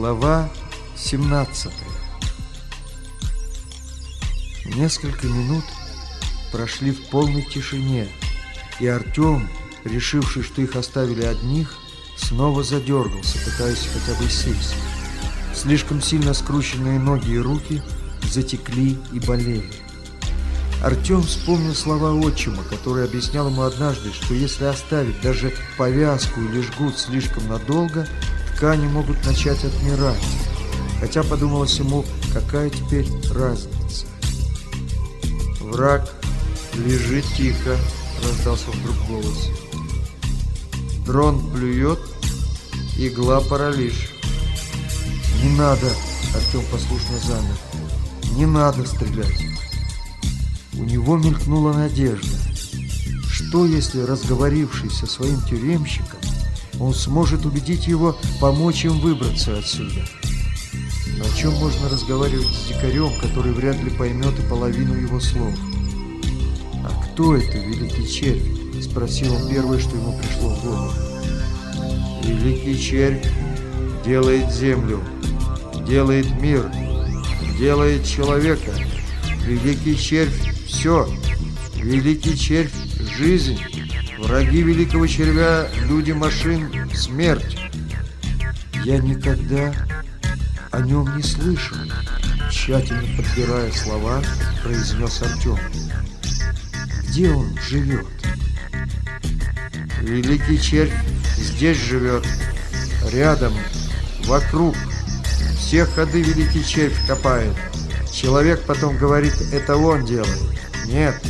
Глава 17 Несколько минут прошли в полной тишине, и Артем, решивший, что их оставили одних, снова задергался, пытаясь хотя бы сесть. Слишком сильно скрученные ноги и руки затекли и болели. Артем вспомнил слова отчима, который объяснял ему однажды, что если оставить даже повязку или жгут слишком надолго, ткани могут начать отмирать. Хотя подумалось ему, какая теперь разница. «Враг, лежит тихо», — раздался вдруг голос. Дрон плюет, игла паралич. «Не надо!» — Артем послушно замер. «Не надо стрелять!» У него мелькнула надежда. Что, если, разговорившись со своим тюремщиком, он сможет убедить его помочь им выбраться отсюда? Но о чем можно разговаривать с дикарем, который вряд ли поймет и половину его слов? «А кто это, великий червь?» – спросил он первое, что ему пришло в голову. «Великий червь делает землю, делает мир, делает человека. Великий червь все. Великий червь – жизнь. Враги великого червя – люди машин – смерть. Я никогда о нем не слышал. Тщательно подбирая слова, произнес Артем. Где он живет? Великий червь здесь живет, рядом, вокруг. Все ходы великий червь копает. Человек потом говорит, это он делает. Нет,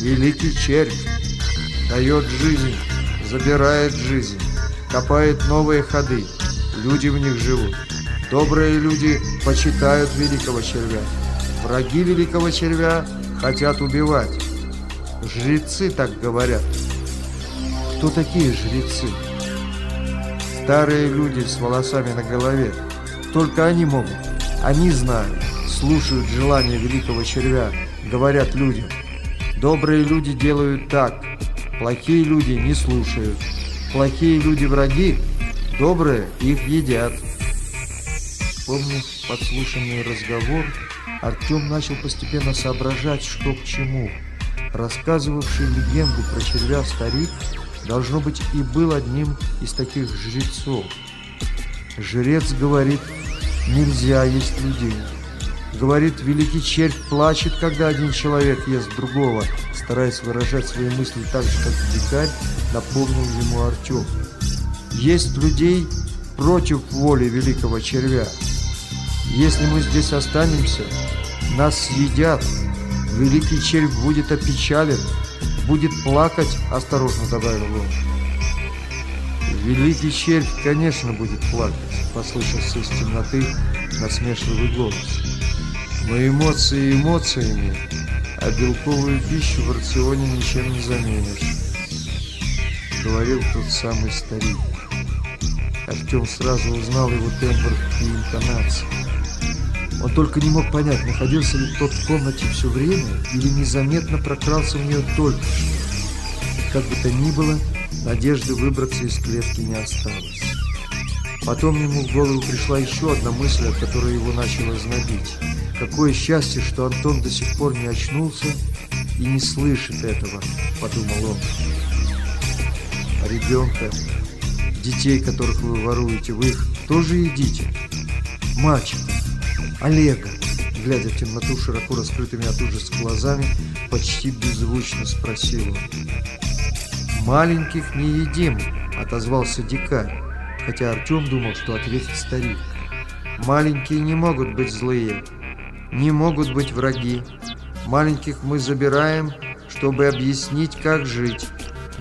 великий червь дает жизнь, забирает жизнь, копает новые ходы. Люди в них живут. Добрые люди почитают великого червя. Враги великого червя хотят убивать. Жрецы так говорят. Кто такие жрецы? Старые люди с волосами на голове. Только они могут. Они знают, слушают желания великого червя, говорят людям. Добрые люди делают так, плохие люди не слушают. Плохие люди враги, добрые их едят. Вспомнив подслушанный разговор, Артем начал постепенно соображать, что к чему. Рассказывавший легенду про червя старик, должно быть, и был одним из таких жрецов. Жрец говорит, нельзя есть людей. Говорит, великий червь плачет, когда один человек ест другого, стараясь выражать свои мысли так же, как дикарь, напомнил ему Артем. Есть людей против воли великого червя. Если мы здесь останемся, нас съедят. Великий червь будет опечален, будет плакать, осторожно добавил он. Великий червь, конечно, будет плакать, послышался из темноты насмешливый голос. Но эмоции эмоциями, а белковую пищу в рационе ничем не заменишь. Говорил тот самый старик. Артем сразу узнал его тембр и интонацию. Он только не мог понять, находился ли тот в комнате все время или незаметно прокрался в нее только что. Как бы то ни было, надежды выбраться из клетки не осталось. Потом ему в голову пришла еще одна мысль, от которой его начало знобить. Какое счастье, что Антон до сих пор не очнулся и не слышит этого, подумал он. А ребенка, детей, которых вы воруете, вы их тоже едите? Мальчик, Олега, глядя в темноту широко раскрытыми от ужаса глазами, почти беззвучно спросил он. «Маленьких не едим», — отозвался дикарь, хотя Артем думал, что ответит старик. «Маленькие не могут быть злые, не могут быть враги. Маленьких мы забираем, чтобы объяснить, как жить.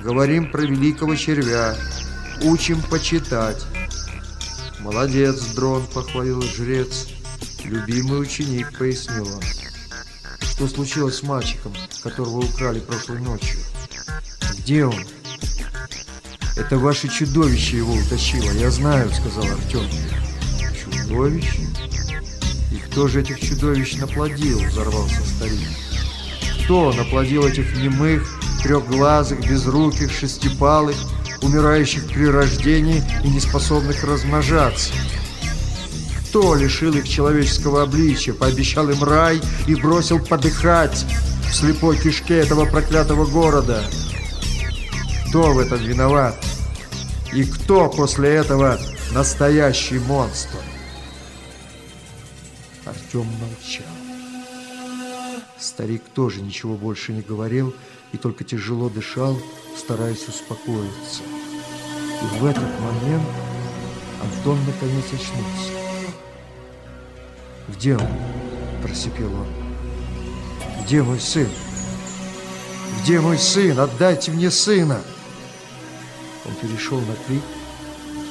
Говорим про великого червя, учим почитать». «Молодец, Дрон», — похвалил жрец. «Любимый ученик», — пояснил он. «Что случилось с мальчиком, которого украли прошлой ночью? Где он?» «Это ваше чудовище его утащило, я знаю», — сказал Артем. «Чудовище? И кто же этих чудовищ наплодил?» — взорвался старик. «Кто наплодил этих немых, трехглазых, безруких, шестипалых, умирающих при рождении и неспособных размножаться?» кто лишил их человеческого обличия, пообещал им рай и бросил подыхать в слепой кишке этого проклятого города? Кто в этом виноват? И кто после этого настоящий монстр? Артем молчал. Старик тоже ничего больше не говорил и только тяжело дышал, стараясь успокоиться. И в этот момент Антон наконец очнулся. «Где он?» – просипел он. «Где мой сын? Где мой сын? Отдайте мне сына!» Он перешел на крик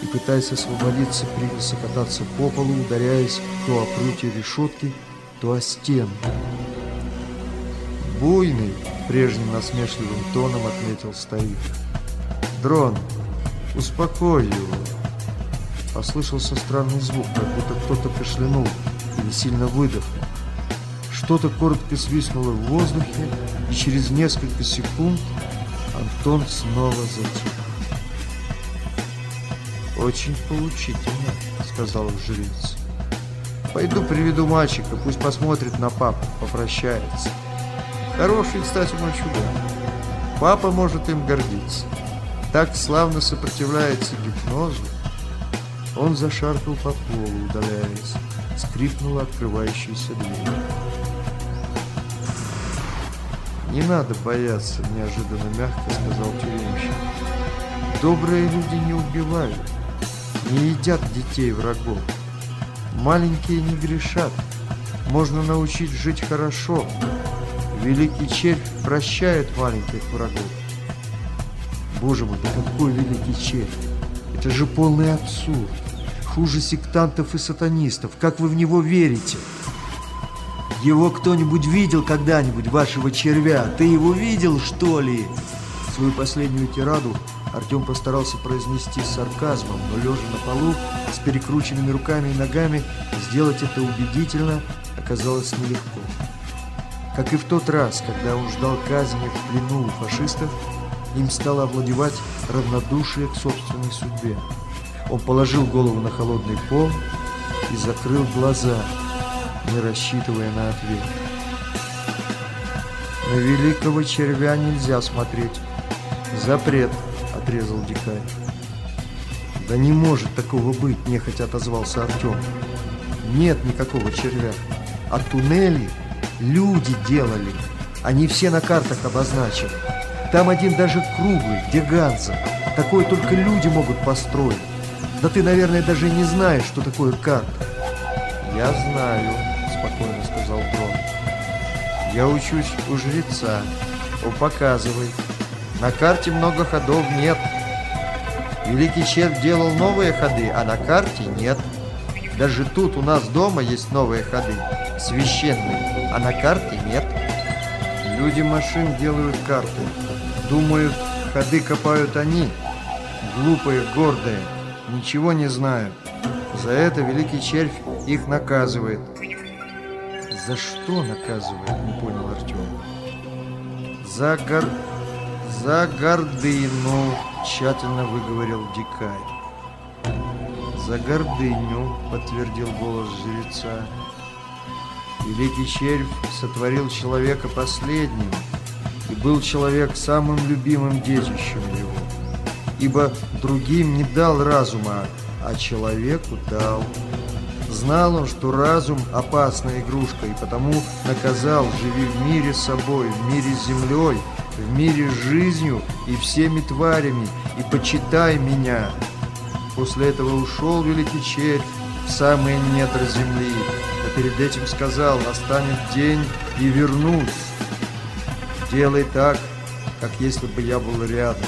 и, пытаясь освободиться, принялся кататься по полу, ударяясь то о прутья решетки, то о стену. «Буйный!» – прежним насмешливым тоном отметил старик. «Дрон, успокой его!» Послышался странный звук, как будто кто-то кашлянул или сильно выдохнул. Что-то коротко свистнуло в воздухе, и через несколько секунд Антон снова затих. «Очень поучительно», — сказал жрец. «Пойду приведу мальчика, пусть посмотрит на папу, попрощается. Хороший, кстати, чудак. Папа может им гордиться. Так славно сопротивляется гипнозу». Он зашаркал по полу, удаляясь. Скрипнула открывающаяся дверь. «Не надо бояться», — неожиданно мягко сказал тюремщик. «Добрые люди не убивают, не едят детей врагов. Маленькие не грешат. Можно научить жить хорошо. Великий червь прощает маленьких врагов. Боже мой, да какой великий червь! Это же полный абсурд. Хуже сектантов и сатанистов. Как вы в него верите? Его кто-нибудь видел когда-нибудь, вашего червя? Ты его видел, что ли? Свою последнюю тираду Артем постарался произнести с сарказмом, но лежа на полу, с перекрученными руками и ногами, сделать это убедительно оказалось нелегко. Как и в тот раз, когда он ждал казни в плену у фашистов, им стало овладевать равнодушие к собственной судьбе. Он положил голову на холодный пол и закрыл глаза, не рассчитывая на ответ. На великого червя нельзя смотреть. Запрет отрезал дикарь. «Да не может такого быть!» – нехотя отозвался Артем. «Нет никакого червя. А туннели люди делали. Они все на картах обозначены. Там один даже круглый, где Ганза. Такое только люди могут построить. Да ты, наверное, даже не знаешь, что такое карта». «Я знаю», – спокойно сказал Брон. «Я учусь у жреца. О, показывай». На карте много ходов нет. Великий червь делал новые ходы, а на карте нет. Даже тут у нас дома есть новые ходы, священные, а на карте нет. Люди машин делают карты. Думают, ходы копают они. Глупые, гордые, ничего не знают. За это великий червь их наказывает. За что наказывает, не понял Артем. За гор... «За гордыню!» – тщательно выговорил дикарь. «За гордыню!» – подтвердил голос жреца. Великий червь сотворил человека последним, и был человек самым любимым детищем его. Ибо другим не дал разума, а человеку дал. Знал он, что разум – опасная игрушка, и потому наказал, живи в мире с собой, в мире с землей – в мире с жизнью и всеми тварями, и почитай меня». После этого ушел великий червь в самые недра земли, а перед этим сказал, настанет день и вернусь. Делай так, как если бы я был рядом.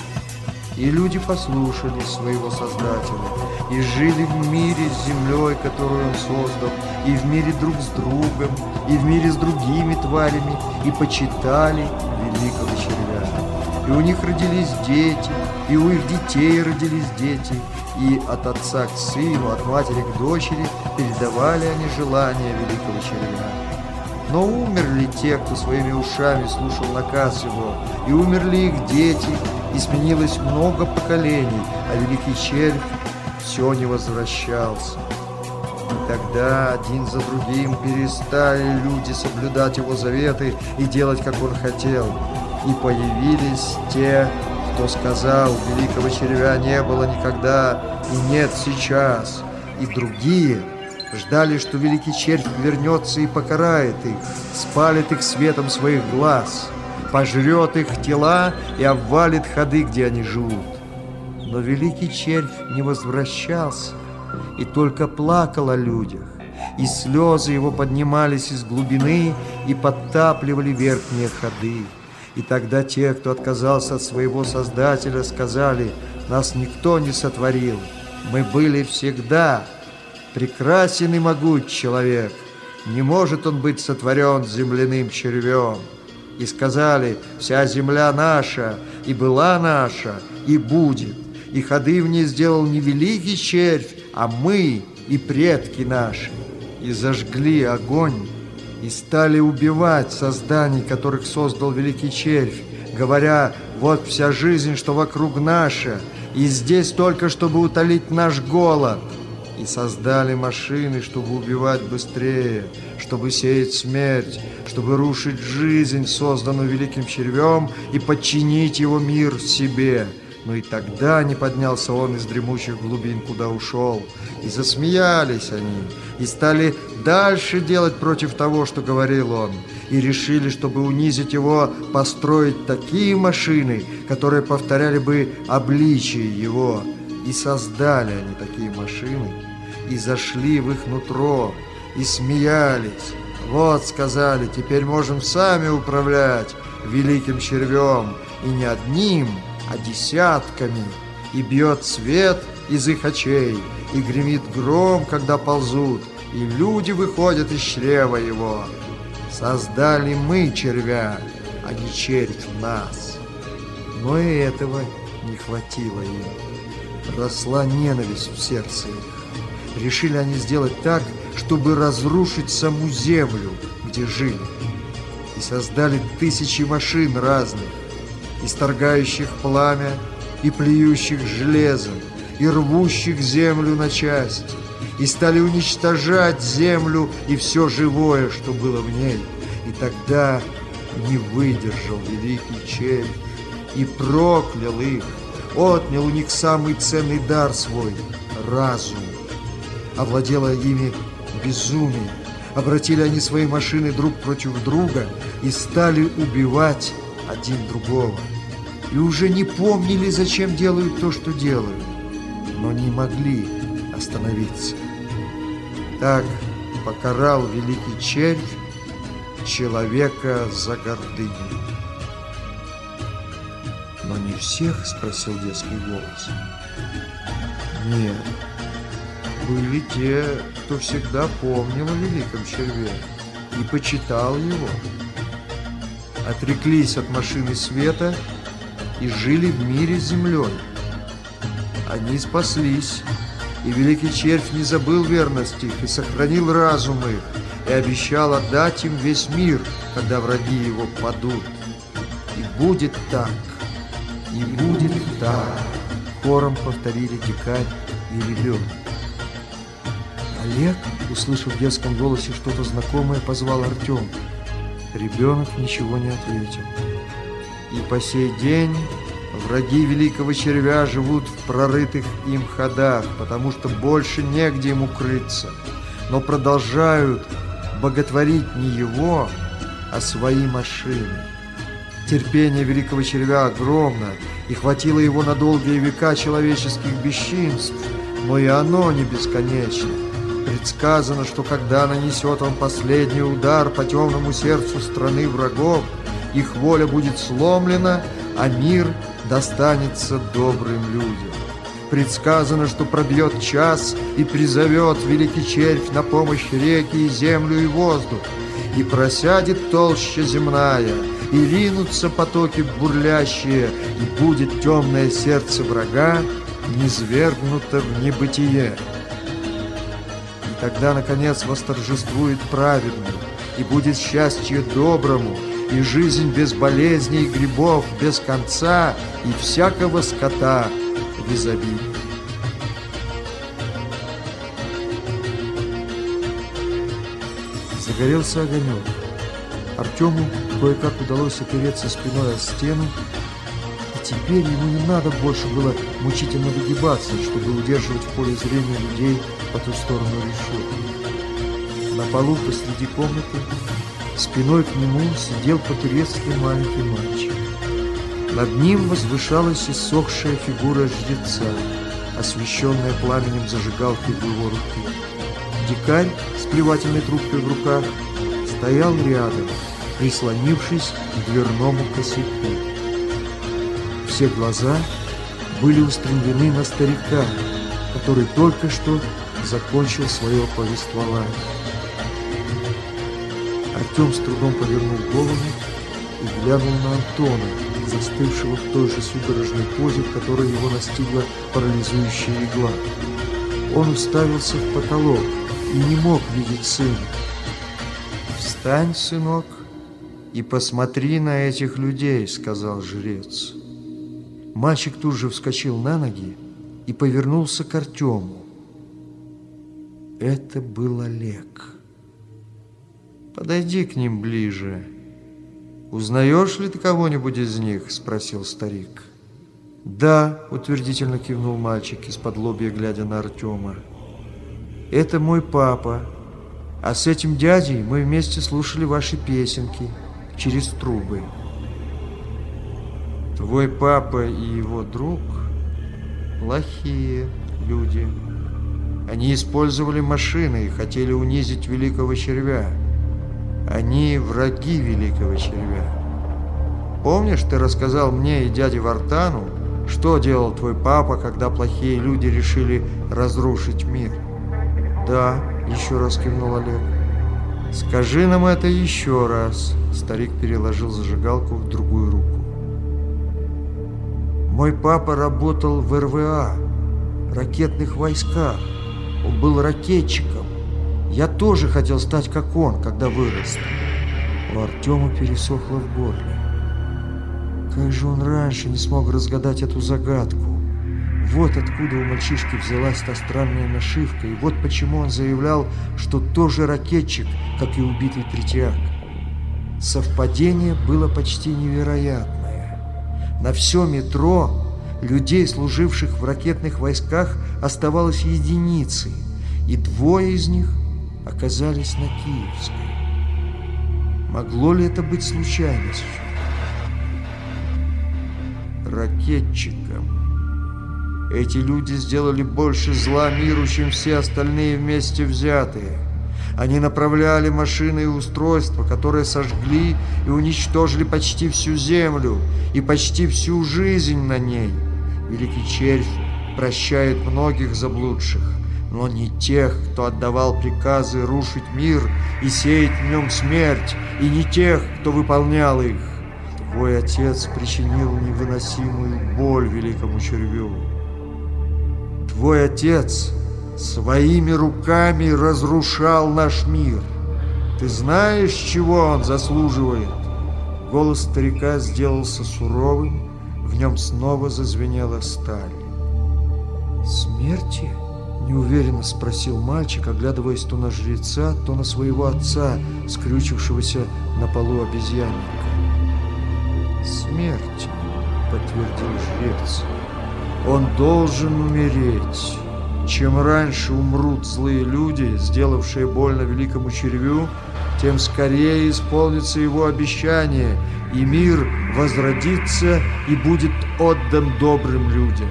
И люди послушали своего Создателя, и жили в мире с землей, которую он создал, и в мире друг с другом, и в мире с другими тварями, и почитали великого. И у них родились дети, и у их детей родились дети, и от отца к сыну, от матери к дочери передавали они желания великого червя. Но умерли те, кто своими ушами слушал наказ его, и умерли их дети, и сменилось много поколений, а великий червь все не возвращался. И тогда один за другим перестали люди соблюдать его заветы и делать, как он хотел. И появились те, кто сказал, великого червя не было никогда и нет сейчас. И другие ждали, что великий червь вернется и покарает их, спалит их светом своих глаз, пожрет их тела и обвалит ходы, где они живут. Но великий червь не возвращался и только плакал о людях, и слезы его поднимались из глубины и подтапливали верхние ходы. И тогда те, кто отказался от своего Создателя, сказали, «Нас никто не сотворил, мы были всегда. Прекрасен и могуч человек, не может он быть сотворен земляным червем». И сказали, «Вся земля наша, и была наша, и будет» и ходы в ней сделал не великий червь, а мы и предки наши. И зажгли огонь, и стали убивать созданий, которых создал великий червь, говоря, вот вся жизнь, что вокруг наша, и здесь только, чтобы утолить наш голод. И создали машины, чтобы убивать быстрее, чтобы сеять смерть, чтобы рушить жизнь, созданную великим червем, и подчинить его мир себе – но и тогда не поднялся он из дремучих глубин, куда ушел. И засмеялись они, и стали дальше делать против того, что говорил он. И решили, чтобы унизить его, построить такие машины, которые повторяли бы обличие его. И создали они такие машины, и зашли в их нутро, и смеялись. Вот, сказали, теперь можем сами управлять великим червем, и не одним, а десятками, и бьет свет из их очей, и гремит гром, когда ползут, и люди выходят из чрева его. Создали мы червя, а не червь нас. Но и этого не хватило им. Росла ненависть в сердце их. Решили они сделать так, чтобы разрушить саму землю, где жили. И создали тысячи машин разных, исторгающих пламя и плюющих железом, и рвущих землю на части, и стали уничтожать землю и все живое, что было в ней. И тогда не выдержал великий червь и проклял их, отнял у них самый ценный дар свой – разум. Овладело ими безумие, обратили они свои машины друг против друга и стали убивать один другого. И уже не помнили, зачем делают то, что делают, но не могли остановиться. Так покарал великий червь человека за гордыню. «Но не всех?» – спросил детский голос. «Нет, были те, кто всегда помнил о великом черве и почитал его» отреклись от машины света и жили в мире с землей. Они спаслись, и великий червь не забыл верности их и сохранил разум их, и обещал отдать им весь мир, когда враги его падут. И будет так, и будет так, хором повторили дикарь и ребенок. Олег, услышав в детском голосе что-то знакомое, позвал Артем. Ребенок ничего не ответил. И по сей день враги великого червя живут в прорытых им ходах, потому что больше негде им укрыться, но продолжают боготворить не его, а свои машины. Терпение великого червя огромно, и хватило его на долгие века человеческих бесчинств, но и оно не бесконечно. Предсказано, что когда нанесет он последний удар по темному сердцу страны врагов, их воля будет сломлена, а мир достанется добрым людям. Предсказано, что пробьет час и призовет великий червь на помощь реки и землю и воздух, и просядет толща земная, и ринутся потоки бурлящие, и будет темное сердце врага низвергнуто в небытие. И тогда, наконец, восторжествует праведный, и будет счастье доброму, и жизнь без болезней, грибов, без конца, и всякого скота изобилии. Загорелся огонек. Артему кое-как удалось опереться спиной о стену, и теперь ему не надо больше было мучительно выгибаться, чтобы удерживать в поле зрения людей по ту сторону решетки. На полу посреди комнаты спиной к нему сидел по-турецки маленький мальчик. Над ним возвышалась иссохшая фигура жреца, освещенная пламенем зажигалки в его руке. Дикарь с плевательной трубкой в руках стоял рядом, прислонившись к дверному косяку. Все глаза были устремлены на старика, который только что закончил свое повествование. Артем с трудом повернул голову и глянул на Антона, застывшего в той же судорожной позе, в которой его настигла парализующая игла. Он уставился в потолок и не мог видеть сына. «Встань, сынок, и посмотри на этих людей», — сказал жрец. Мальчик тут же вскочил на ноги и повернулся к Артему. Это был Олег. «Подойди к ним ближе. Узнаешь ли ты кого-нибудь из них?» — спросил старик. «Да», — утвердительно кивнул мальчик, из-под лобья глядя на Артема. «Это мой папа, а с этим дядей мы вместе слушали ваши песенки через трубы». «Твой папа и его друг плохие люди. Они использовали машины и хотели унизить великого червя». Они враги великого червя. Помнишь, ты рассказал мне и дяде Вартану, что делал твой папа, когда плохие люди решили разрушить мир? Да, еще раз кивнул Олег. Скажи нам это еще раз. Старик переложил зажигалку в другую руку. Мой папа работал в РВА, ракетных войсках. Он был ракетчиком. Я тоже хотел стать как он, когда вырос. У Артема пересохло в горле. Как же он раньше не смог разгадать эту загадку? Вот откуда у мальчишки взялась та странная нашивка, и вот почему он заявлял, что тоже ракетчик, как и убитый Третьяк. Совпадение было почти невероятное. На все метро людей, служивших в ракетных войсках, оставалось единицы, и двое из них – оказались на Киевской. Могло ли это быть случайностью? Ракетчиком. Эти люди сделали больше зла миру, чем все остальные вместе взятые. Они направляли машины и устройства, которые сожгли и уничтожили почти всю землю и почти всю жизнь на ней. Великий червь прощает многих заблудших но не тех, кто отдавал приказы рушить мир и сеять в нем смерть, и не тех, кто выполнял их. Твой отец причинил невыносимую боль великому червю. Твой отец своими руками разрушал наш мир. Ты знаешь, чего он заслуживает? Голос старика сделался суровым, в нем снова зазвенела сталь. Смерти? Неуверенно спросил мальчик, оглядываясь то на жреца, то на своего отца, скрючившегося на полу обезьянника. «Смерть», — подтвердил жрец, — «он должен умереть. Чем раньше умрут злые люди, сделавшие больно великому червю, тем скорее исполнится его обещание, и мир возродится и будет отдан добрым людям».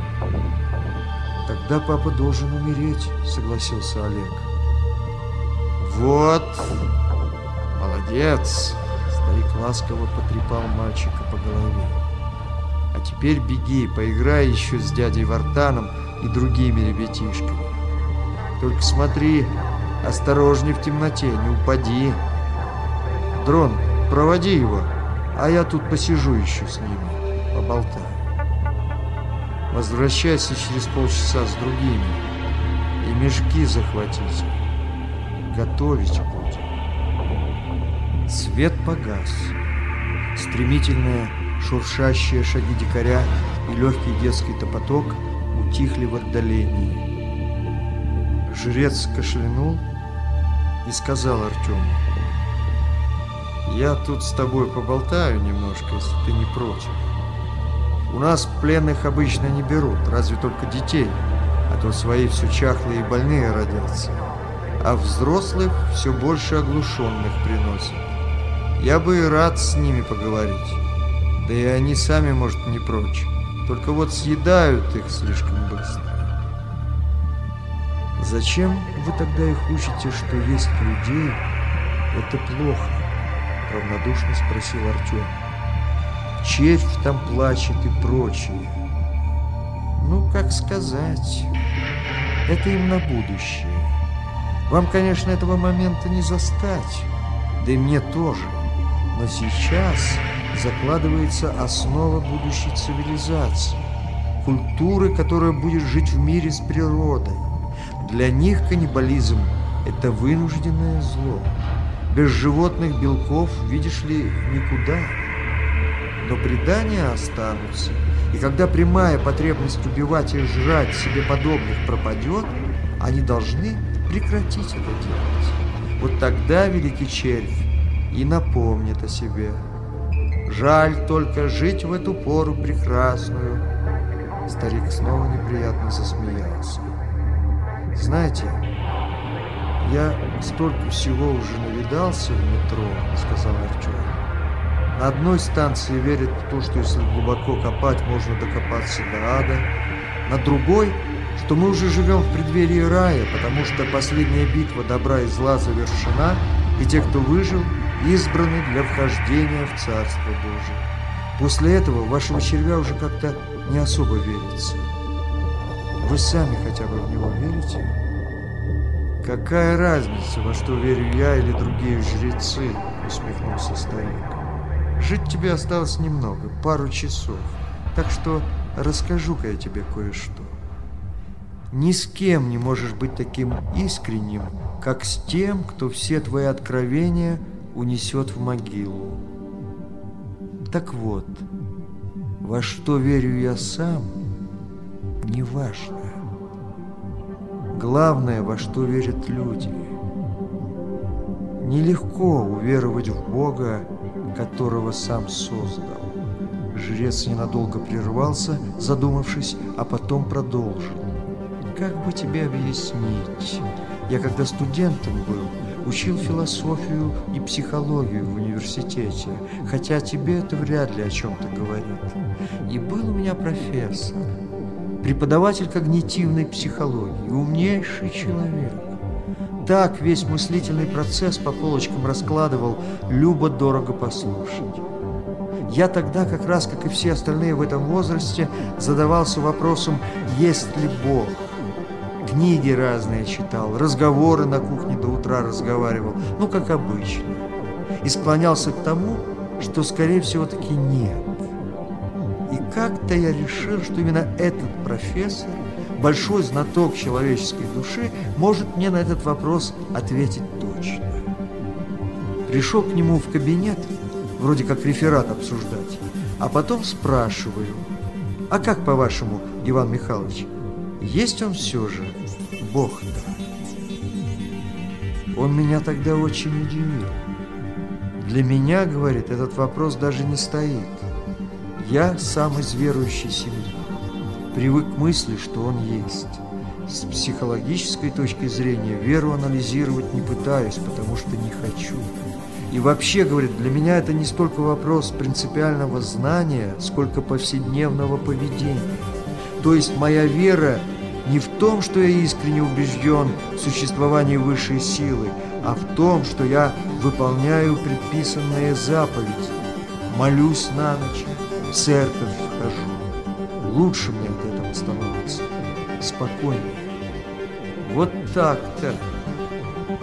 Тогда папа должен умереть, согласился Олег. Вот, молодец. Старик ласково потрепал мальчика по голове. А теперь беги, поиграй еще с дядей Вартаном и другими ребятишками. Только смотри, осторожней в темноте, не упади. Дрон, проводи его, а я тут посижу еще с ними, поболтаю. Возвращайся через полчаса с другими. И мешки захватите. Готовить будем. Свет погас. Стремительные шуршащие шаги дикаря и легкий детский топоток утихли в отдалении. Жрец кашлянул и сказал Артему. Я тут с тобой поболтаю немножко, если ты не против. У нас пленных обычно не берут, разве только детей, а то свои все чахлые и больные родятся. А взрослых все больше оглушенных приносят. Я бы и рад с ними поговорить. Да и они сами, может, не прочь. Только вот съедают их слишком быстро. Зачем вы тогда их учите, что есть людей? Это плохо, равнодушно спросил Артем. Червь там плачет и прочее. Ну, как сказать, это им на будущее. Вам, конечно, этого момента не застать, да и мне тоже. Но сейчас закладывается основа будущей цивилизации, культуры, которая будет жить в мире с природой. Для них каннибализм – это вынужденное зло. Без животных белков, видишь ли, никуда. Но предания останутся, и когда прямая потребность убивать и жрать себе подобных пропадет, они должны прекратить это делать. Вот тогда великий червь и напомнит о себе. Жаль только жить в эту пору прекрасную. Старик снова неприятно засмеялся. Знаете, я столько всего уже навидался в метро, сказал Артем. На одной станции верят в то, что если глубоко копать, можно докопаться до ада. На другой, что мы уже живем в преддверии рая, потому что последняя битва добра и зла завершена, и те, кто выжил, избраны для вхождения в Царство Божие. После этого вашего червя уже как-то не особо верится. Вы сами хотя бы в него верите? Какая разница, во что верю я или другие жрецы, усмехнулся старик. Жить тебе осталось немного, пару часов, так что расскажу-ка я тебе кое-что. Ни с кем не можешь быть таким искренним, как с тем, кто все твои откровения – унесет в могилу. Так вот, во что верю я сам, не важно. Главное, во что верят люди. Нелегко уверовать в Бога, которого сам создал. Жрец ненадолго прервался, задумавшись, а потом продолжил. Как бы тебе объяснить? Я когда студентом был, учил философию и психологию в университете, хотя тебе это вряд ли о чем-то говорит. И был у меня профессор, преподаватель когнитивной психологии, умнейший человек. Так весь мыслительный процесс по полочкам раскладывал, любо-дорого послушать. Я тогда, как раз, как и все остальные в этом возрасте, задавался вопросом, есть ли Бог – Книги разные читал, разговоры на кухне до утра разговаривал, ну, как обычно. И склонялся к тому, что, скорее всего, таки нет. И как-то я решил, что именно этот профессор, большой знаток человеческой души, может мне на этот вопрос ответить точно. Пришел к нему в кабинет, вроде как реферат обсуждать, а потом спрашиваю, а как по-вашему, Иван Михайлович, есть он все же Бог-то? Он меня тогда очень удивил. Для меня, говорит, этот вопрос даже не стоит. Я сам из верующей семьи. Привык к мысли, что он есть. С психологической точки зрения веру анализировать не пытаюсь, потому что не хочу. И вообще, говорит, для меня это не столько вопрос принципиального знания, сколько повседневного поведения. То есть моя вера не в том, что я искренне убежден в существовании высшей силы, а в том, что я выполняю предписанные заповеди, молюсь на ночь, в церковь хожу. Лучше мне становится, спокойнее. Вот так-то.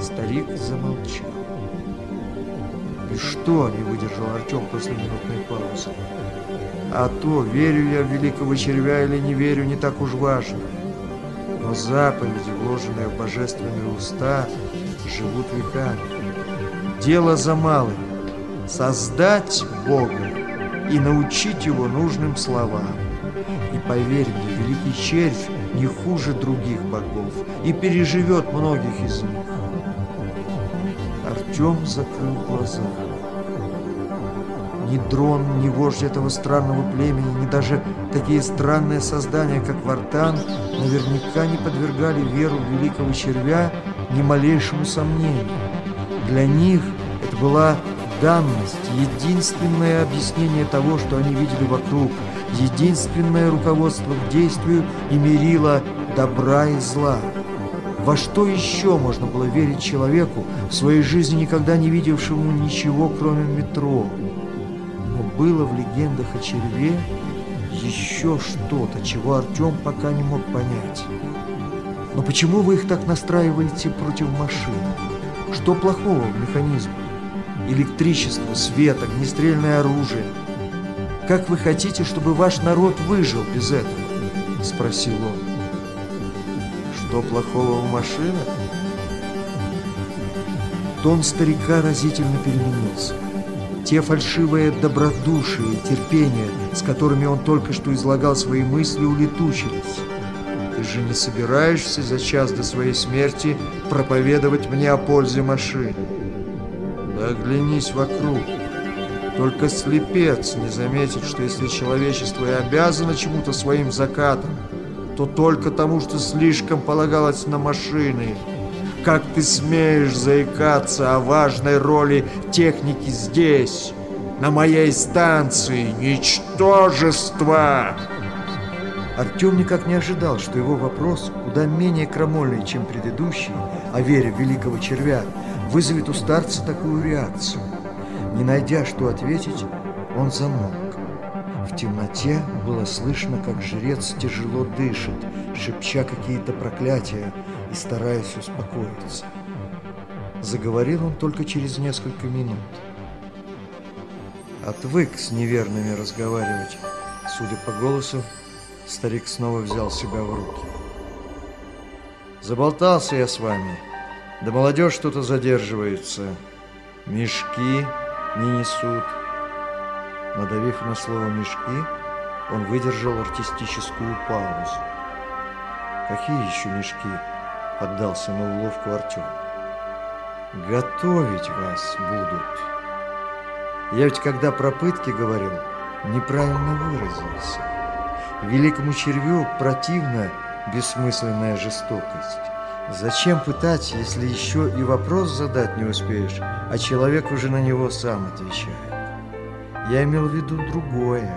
Старик замолчал. И что, не выдержал Артем после минутной паузы. А то, верю я в великого червя или не верю, не так уж важно но заповеди, вложенные в божественные уста, живут веками. Дело за малым – создать Бога и научить Его нужным словам. Поверь мне, великий червь не хуже других богов и переживет многих из них. Артем закрыл глаза. ни дрон, ни вождь этого странного племени, ни даже такие странные создания, как Вартан, наверняка не подвергали веру великого червя ни малейшему сомнению. Для них это была данность, единственное объяснение того, что они видели вокруг, единственное руководство к действию и мерило добра и зла. Во что еще можно было верить человеку, в своей жизни никогда не видевшему ничего, кроме метро? Но было в легендах о черве еще что-то, чего Артем пока не мог понять. Но почему вы их так настраиваете против машин? Что плохого в механизме? Электричество, свет, огнестрельное оружие. Как вы хотите, чтобы ваш народ выжил без этого? Спросил он. Что плохого в машинах? Тон старика разительно переменился. Те фальшивые добродушие и терпение, с которыми он только что излагал свои мысли, улетучились. Ты же не собираешься за час до своей смерти проповедовать мне о пользе машин? Да оглянись вокруг. Только слепец не заметит, что если человечество и обязано чему-то своим закатом, то только тому, что слишком полагалось на машины. Как ты смеешь заикаться о важной роли техники здесь, на моей станции, ничтожество!» Артем никак не ожидал, что его вопрос, куда менее крамольный, чем предыдущий, о вере великого червя, вызовет у старца такую реакцию. Не найдя, что ответить, он замолк. В темноте было слышно, как жрец тяжело дышит, шепча какие-то проклятия и стараясь успокоиться. Заговорил он только через несколько минут. Отвык с неверными разговаривать. Судя по голосу, старик снова взял себя в руки. Заболтался я с вами. Да молодежь что-то задерживается. Мешки не несут. Надавив на слово «мешки», он выдержал артистическую паузу. «Какие еще мешки?» — поддался на уловку Артем. «Готовить вас будут». Я ведь когда про пытки говорил, неправильно выразился. Великому червю противна бессмысленная жестокость. Зачем пытать, если еще и вопрос задать не успеешь, а человек уже на него сам отвечает? Я имел в виду другое.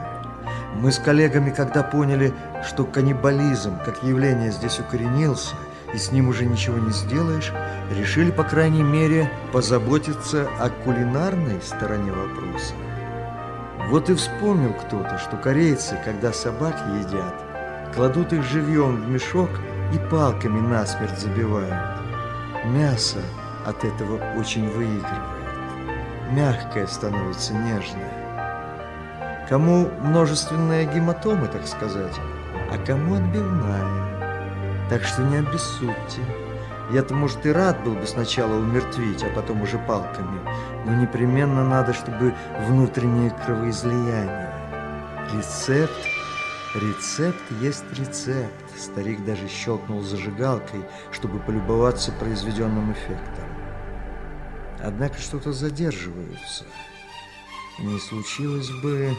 Мы с коллегами, когда поняли, что каннибализм как явление здесь укоренился, и с ним уже ничего не сделаешь, решили, по крайней мере, позаботиться о кулинарной стороне вопроса. Вот и вспомнил кто-то, что корейцы, когда собак едят, кладут их живьем в мешок и палками насмерть забивают. Мясо от этого очень выигрывает. Мягкое становится нежное. Кому множественная гематомы, так сказать, а кому отбивная. Так что не обессудьте. Я-то, может, и рад был бы сначала умертвить, а потом уже палками, но непременно надо, чтобы внутреннее кровоизлияние. Рецепт, рецепт есть рецепт. Старик даже щелкнул зажигалкой, чтобы полюбоваться произведенным эффектом. Однако что-то задерживаются. Не случилось бы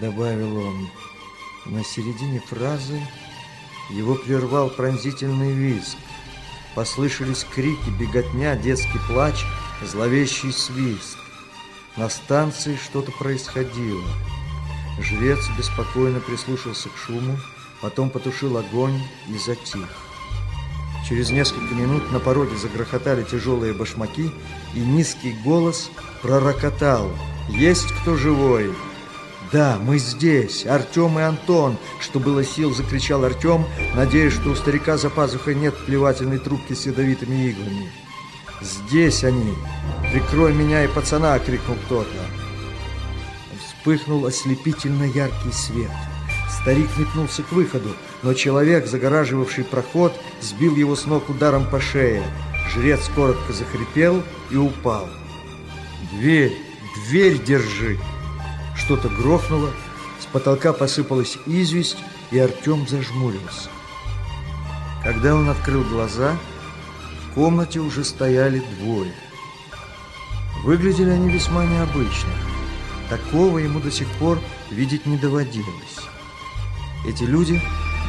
добавил он. На середине фразы его прервал пронзительный визг. Послышались крики, беготня, детский плач, зловещий свист. На станции что-то происходило. Жрец беспокойно прислушался к шуму, потом потушил огонь и затих. Через несколько минут на пороге загрохотали тяжелые башмаки, и низкий голос пророкотал «Есть кто живой?» «Да, мы здесь, Артем и Антон!» Что было сил, закричал Артем, надеясь, что у старика за пазухой нет плевательной трубки с ядовитыми иглами. «Здесь они! Прикрой меня и пацана!» — крикнул кто-то. Вспыхнул ослепительно яркий свет. Старик метнулся к выходу, но человек, загораживавший проход, сбил его с ног ударом по шее. Жрец коротко захрипел и упал. «Дверь! Дверь держи!» Что-то грохнуло, с потолка посыпалась известь, и Артем зажмурился. Когда он открыл глаза, в комнате уже стояли двое. Выглядели они весьма необычно. Такого ему до сих пор видеть не доводилось. Эти люди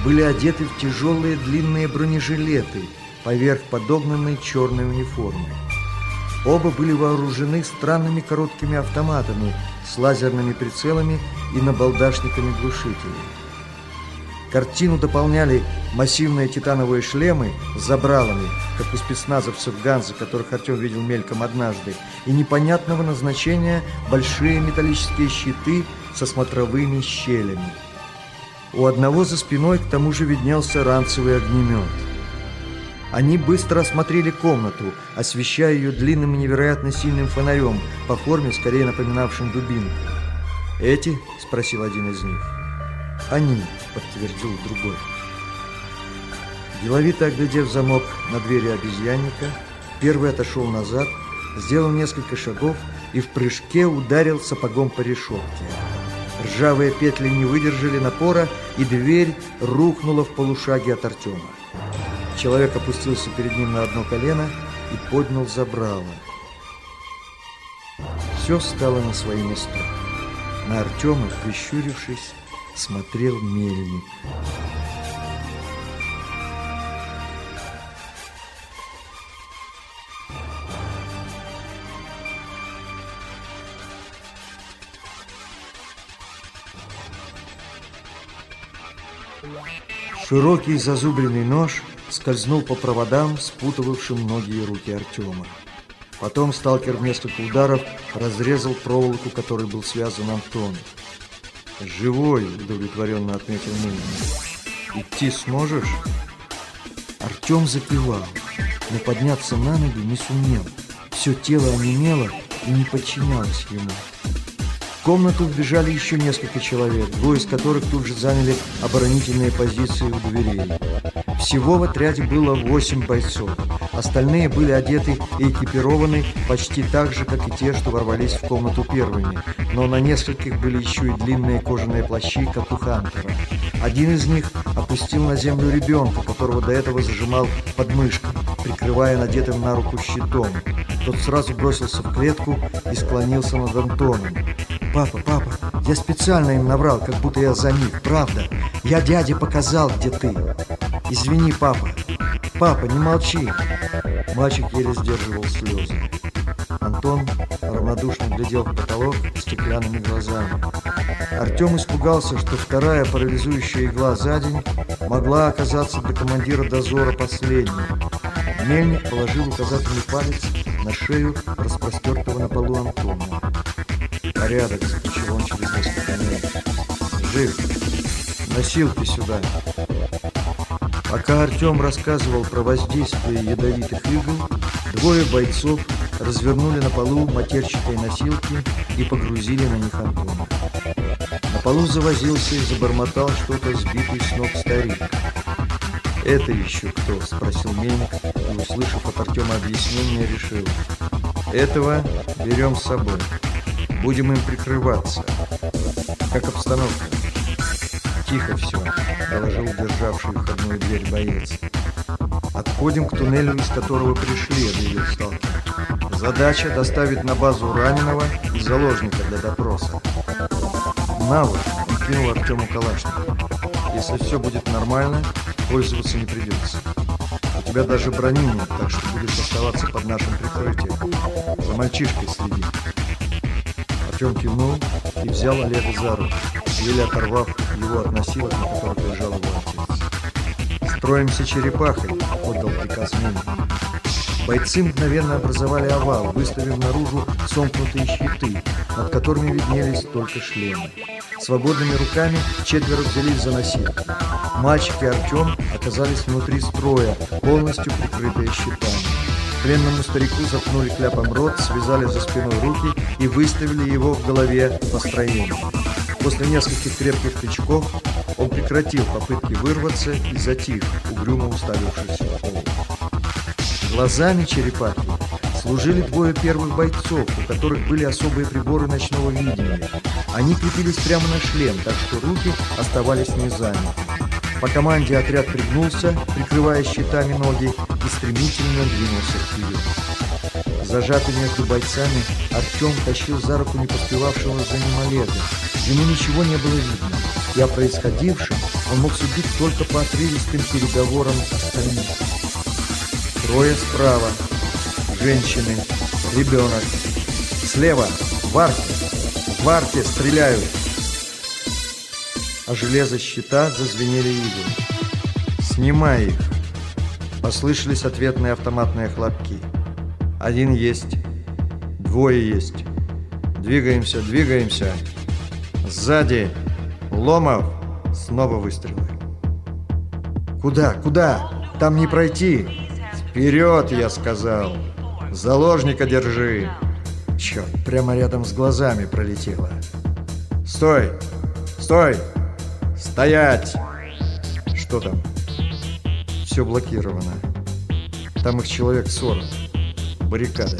были одеты в тяжелые длинные бронежилеты поверх подогнанной черной униформы. Оба были вооружены странными короткими автоматами с лазерными прицелами и набалдашниками глушителей. Картину дополняли массивные титановые шлемы с забралами, как у спецназовцев Ганза, которых Артем видел мельком однажды, и непонятного назначения большие металлические щиты со смотровыми щелями. У одного за спиной к тому же виднелся ранцевый огнемет. Они быстро осмотрели комнату, освещая ее длинным и невероятно сильным фонарем, по форме скорее напоминавшим дубинку. «Эти?» – спросил один из них. «Они», – подтвердил другой. Деловито оглядев замок на двери обезьянника, первый отошел назад, сделал несколько шагов и в прыжке ударил сапогом по решетке. Ржавые петли не выдержали напора, и дверь рухнула в полушаге от Артема. Человек опустился перед ним на одно колено и поднял забрало. Все стало на свои места. На Артема, прищурившись, смотрел мельник. Широкий зазубренный нож скользнул по проводам, спутывавшим многие руки Артема. Потом сталкер в несколько ударов разрезал проволоку, которой был связан Антон. «Живой!» – удовлетворенно отметил Мыльный. «Идти сможешь?» Артем закивал, но подняться на ноги не сумел. Все тело онемело и не подчинялось ему. В комнату вбежали еще несколько человек, двое из которых тут же заняли оборонительные позиции у дверей. Всего в отряде было восемь бойцов. Остальные были одеты и экипированы почти так же, как и те, что ворвались в комнату первыми. Но на нескольких были еще и длинные кожаные плащи, как у Хантера. Один из них опустил на землю ребенка, которого до этого зажимал под прикрывая надетым на руку щитом. Тот сразу бросился в клетку и склонился над Антоном. «Папа, папа, я специально им набрал, как будто я за них, правда. Я дяде показал, где ты. Извини, папа. Папа, не молчи!» Мальчик еле сдерживал слезы. Антон равнодушно глядел в потолок стеклянными глазами. Артем испугался, что вторая парализующая игла за день могла оказаться для командира дозора последней. Мельник положил указательный палец на шею распростертого на полу Антона. «Порядок», — заключил он через несколько минут. «Жив. Носилки сюда». Пока Артем рассказывал про воздействие ядовитых игл, двое бойцов развернули на полу матерчатые носилки и погрузили на них Антона. На полу завозился и забормотал что-то сбитый с ног старик. «Это еще кто?» – спросил Мельник и, услышав от Артема объяснение, решил. «Этого берем с собой». Будем им прикрываться. Как обстановка? Тихо все, доложил державший входную дверь боец. Отходим к туннелю, из которого пришли, объявил сталкер. Задача доставить на базу раненого и заложника для допроса. На вот, кинул Артему Калашников. Если все будет нормально, пользоваться не придется. У тебя даже брони нет, так что будешь оставаться под нашим прикрытием. За мальчишкой следи. Артем кивнул и взял Олега за руку, еле оторвав его от носилок, на которых лежал его отец. «Строимся черепахой», — отдал приказ Мини. Бойцы мгновенно образовали овал, выставив наружу сомкнутые щиты, над которыми виднелись только шлемы. Свободными руками четверо взялись за носилки. Мальчик и Артем оказались внутри строя, полностью прикрытые щитами. Пленному старику заткнули кляпом рот, связали за спиной руки и выставили его в голове построение. После нескольких крепких тычков он прекратил попытки вырваться и затих, угрюмо уставившись в пол. Глазами черепахи служили двое первых бойцов, у которых были особые приборы ночного видения. Они крепились прямо на шлем, так что руки оставались незаняты. По команде отряд пригнулся, прикрывая щитами ноги, стремительно двинулся вперед. Зажатый между бойцами, Артем тащил за руку не поспевавшего за ним Олега. Ему ничего не было видно, и о происходившем он мог судить только по отрывистым переговорам остальных. Трое справа, женщины, ребенок. Слева, в арке стреляют. А железо щита зазвенели иглы. «Снимай их!» Послышались ответные автоматные хлопки. Один есть. Двое есть. Двигаемся, двигаемся. Сзади. Ломов. Снова выстрелы. Куда? Куда? Там не пройти. Вперед, я сказал. Заложника держи. Черт, прямо рядом с глазами пролетело. Стой! Стой! Стоять! Что там? Все блокировано. Там их человек 40 баррикады.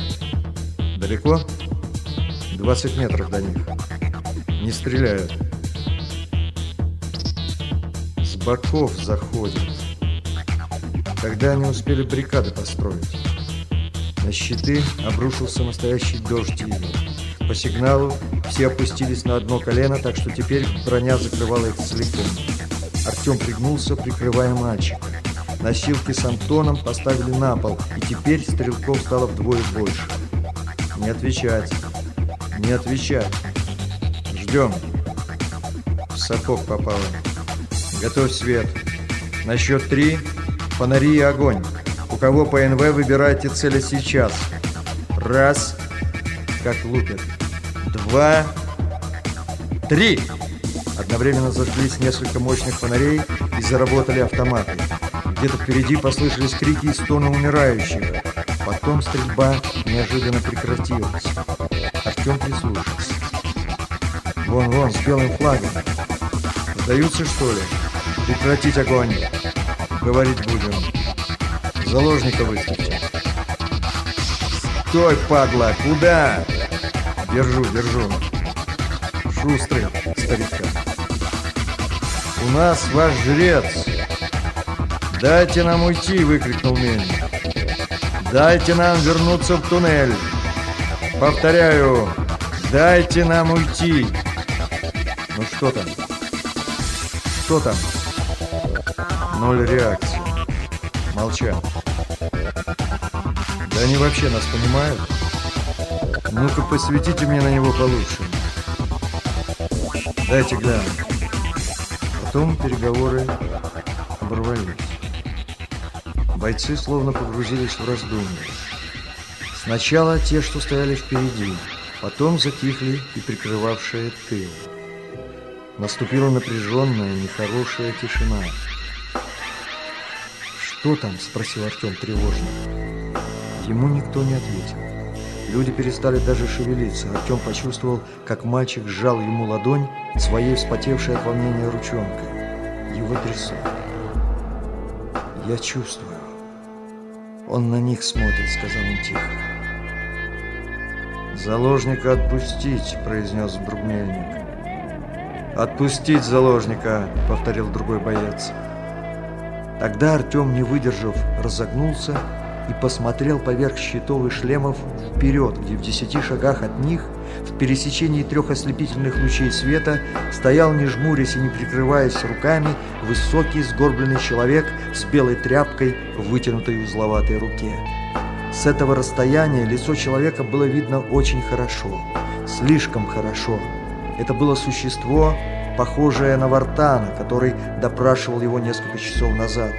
Далеко? 20 метров до них. Не стреляют. С боков заходят. Когда они успели баррикады построить? На щиты обрушился настоящий дождь игл. По сигналу все опустились на одно колено, так что теперь броня закрывала их целиком. Артем пригнулся, прикрывая мальчика. Носилки с Антоном поставили на пол, и теперь стрелков стало вдвое больше. Не отвечать. Не отвечать. Ждем. В сапог попало. Готовь свет. На счет три. Фонари и огонь. У кого по НВ выбирайте цели сейчас. Раз. Как лупят. Два. Три. Одновременно зажглись несколько мощных фонарей и заработали автоматы. Где-то впереди послышались крики и стоны умирающих. Потом стрельба неожиданно прекратилась. Артем прислушался. Вон, вон, с белым флагом. Сдаются, что ли? Прекратить огонь. Говорить будем. Заложника выставьте. Стой, падла, куда? Держу, держу. Шустрый, старика. У нас ваш жрец. «Дайте нам уйти!» — выкрикнул Мень. «Дайте нам вернуться в туннель!» «Повторяю, дайте нам уйти!» «Ну что там? Что там?» Ноль реакции. Молчат. Да они вообще нас понимают? Ну-ка, посветите мне на него получше. Дайте глянуть. Потом переговоры оборвались. Бойцы словно погрузились в раздумье. Сначала те, что стояли впереди, потом затихли и прикрывавшие тыл. Наступила напряженная, нехорошая тишина. «Что там?» – спросил Артем тревожно. Ему никто не ответил. Люди перестали даже шевелиться. Артем почувствовал, как мальчик сжал ему ладонь своей вспотевшей от волнения ручонкой. Его трясут. «Я чувствую. Он на них смотрит», — сказал он тихо. «Заложника отпустить», — произнес Бругмельник. «Отпустить заложника», — повторил другой боец. Тогда Артем, не выдержав, разогнулся и посмотрел поверх щитов и шлемов вперед, где в десяти шагах от них, в пересечении трех ослепительных лучей света, стоял, не жмурясь и не прикрываясь руками, высокий сгорбленный человек с белой тряпкой в вытянутой узловатой руке. С этого расстояния лицо человека было видно очень хорошо, слишком хорошо. Это было существо, похожее на Вартана, который допрашивал его несколько часов назад.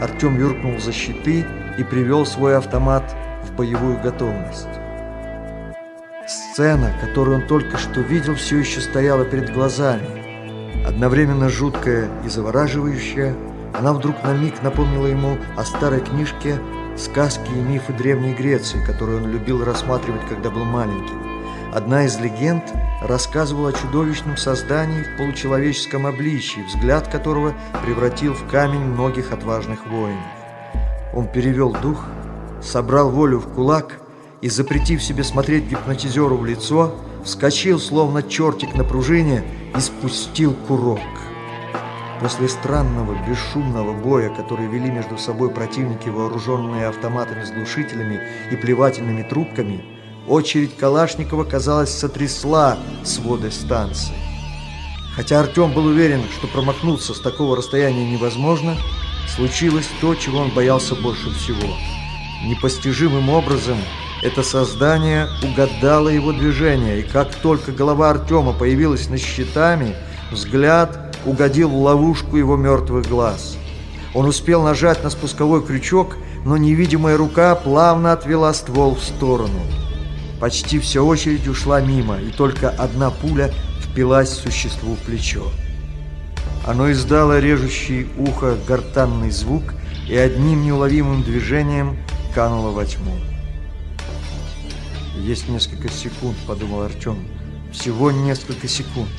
Артем юркнул за щиты и привел свой автомат в боевую готовность. Сцена, которую он только что видел, все еще стояла перед глазами. Одновременно жуткая и завораживающая, она вдруг на миг напомнила ему о старой книжке «Сказки и мифы Древней Греции», которую он любил рассматривать, когда был маленьким. Одна из легенд рассказывала о чудовищном создании в получеловеческом обличии, взгляд которого превратил в камень многих отважных воинов. Он перевел дух, собрал волю в кулак и, запретив себе смотреть гипнотизеру в лицо, вскочил, словно чертик на пружине, и спустил курок. После странного, бесшумного боя, который вели между собой противники, вооруженные автоматами с глушителями и плевательными трубками, очередь Калашникова, казалось, сотрясла своды станции. Хотя Артем был уверен, что промахнуться с такого расстояния невозможно, случилось то, чего он боялся больше всего. Непостижимым образом это создание угадало его движение, и как только голова Артема появилась на щитами, взгляд угодил в ловушку его мертвых глаз. Он успел нажать на спусковой крючок, но невидимая рука плавно отвела ствол в сторону. Почти вся очередь ушла мимо, и только одна пуля впилась существу в плечо. Оно издало режущий ухо гортанный звук и одним неуловимым движением кануло во тьму. «Есть несколько секунд», — подумал Артем. «Всего несколько секунд».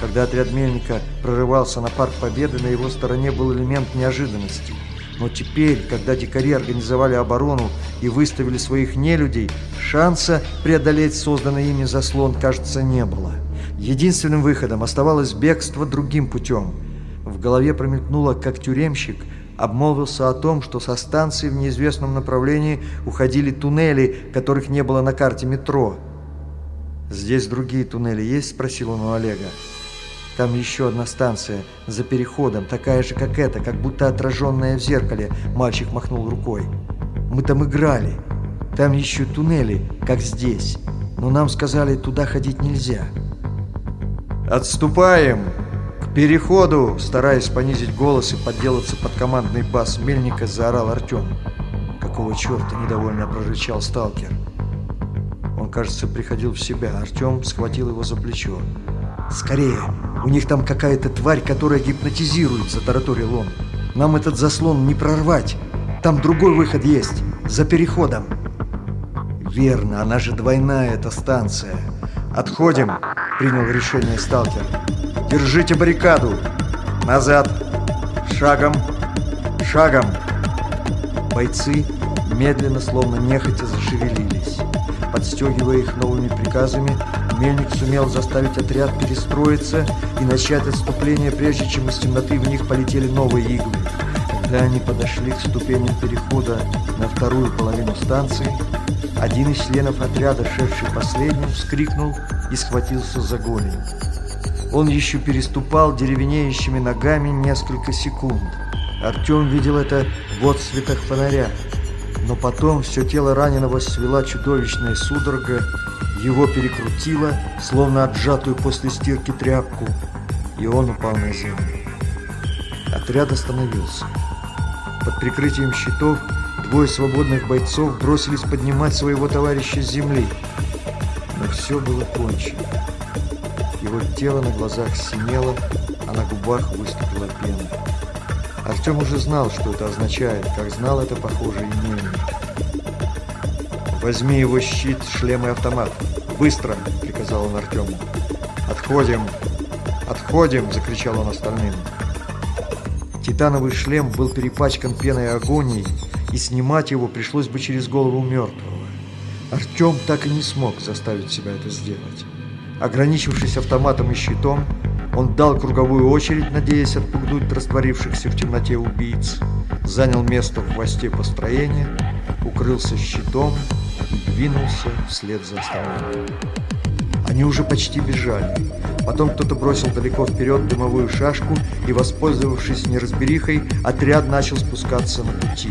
Когда отряд Мельника прорывался на парк Победы, на его стороне был элемент неожиданности. Но теперь, когда дикари организовали оборону и выставили своих нелюдей, шанса преодолеть созданный ими заслон, кажется, не было. Единственным выходом оставалось бегство другим путем. В голове промелькнуло, как тюремщик обмолвился о том, что со станции в неизвестном направлении уходили туннели, которых не было на карте метро. «Здесь другие туннели есть?» – спросил он у Олега. «Там еще одна станция, за переходом, такая же, как эта, как будто отраженная в зеркале», – мальчик махнул рукой. «Мы там играли. Там еще туннели, как здесь. Но нам сказали, туда ходить нельзя». «Отступаем! Переходу!» Стараясь понизить голос и подделаться под командный бас Мельника, заорал Артем. «Какого черта?» – недовольно прорычал сталкер. Он, кажется, приходил в себя. Артем схватил его за плечо. «Скорее! У них там какая-то тварь, которая гипнотизирует!» – затараторил он. «Нам этот заслон не прорвать! Там другой выход есть! За переходом!» «Верно, она же двойная, эта станция!» «Отходим!» – принял решение сталкер. «Держите баррикаду! Назад! Шагом! Шагом!» Бойцы медленно, словно нехотя, зашевелились. Подстегивая их новыми приказами, Мельник сумел заставить отряд перестроиться и начать отступление, прежде чем из темноты в них полетели новые иглы. Когда они подошли к ступеням перехода на вторую половину станции, один из членов отряда, шедший последним, вскрикнул и схватился за голень. Он еще переступал деревенеющими ногами несколько секунд. Артем видел это в отсветах фонаря. Но потом все тело раненого свела чудовищная судорога, его перекрутило, словно отжатую после стирки тряпку, и он упал на землю. Отряд остановился. Под прикрытием щитов Двое свободных бойцов бросились поднимать своего товарища с земли. Но все было кончено. Его тело на глазах синело, а на губах выступила пена. Артем уже знал, что это означает, как знал это, похоже, и Неми. «Возьми его щит, шлем и автомат. Быстро!» — приказал он Артему. «Отходим! Отходим!» — закричал он остальным. Титановый шлем был перепачкан пеной агонии, и снимать его пришлось бы через голову мертвого. Артем так и не смог заставить себя это сделать. Ограничившись автоматом и щитом, он дал круговую очередь, надеясь отпугнуть растворившихся в темноте убийц, занял место в хвосте построения, укрылся щитом и двинулся вслед за остальными. Они уже почти бежали. Потом кто-то бросил далеко вперед дымовую шашку, и, воспользовавшись неразберихой, отряд начал спускаться на пути.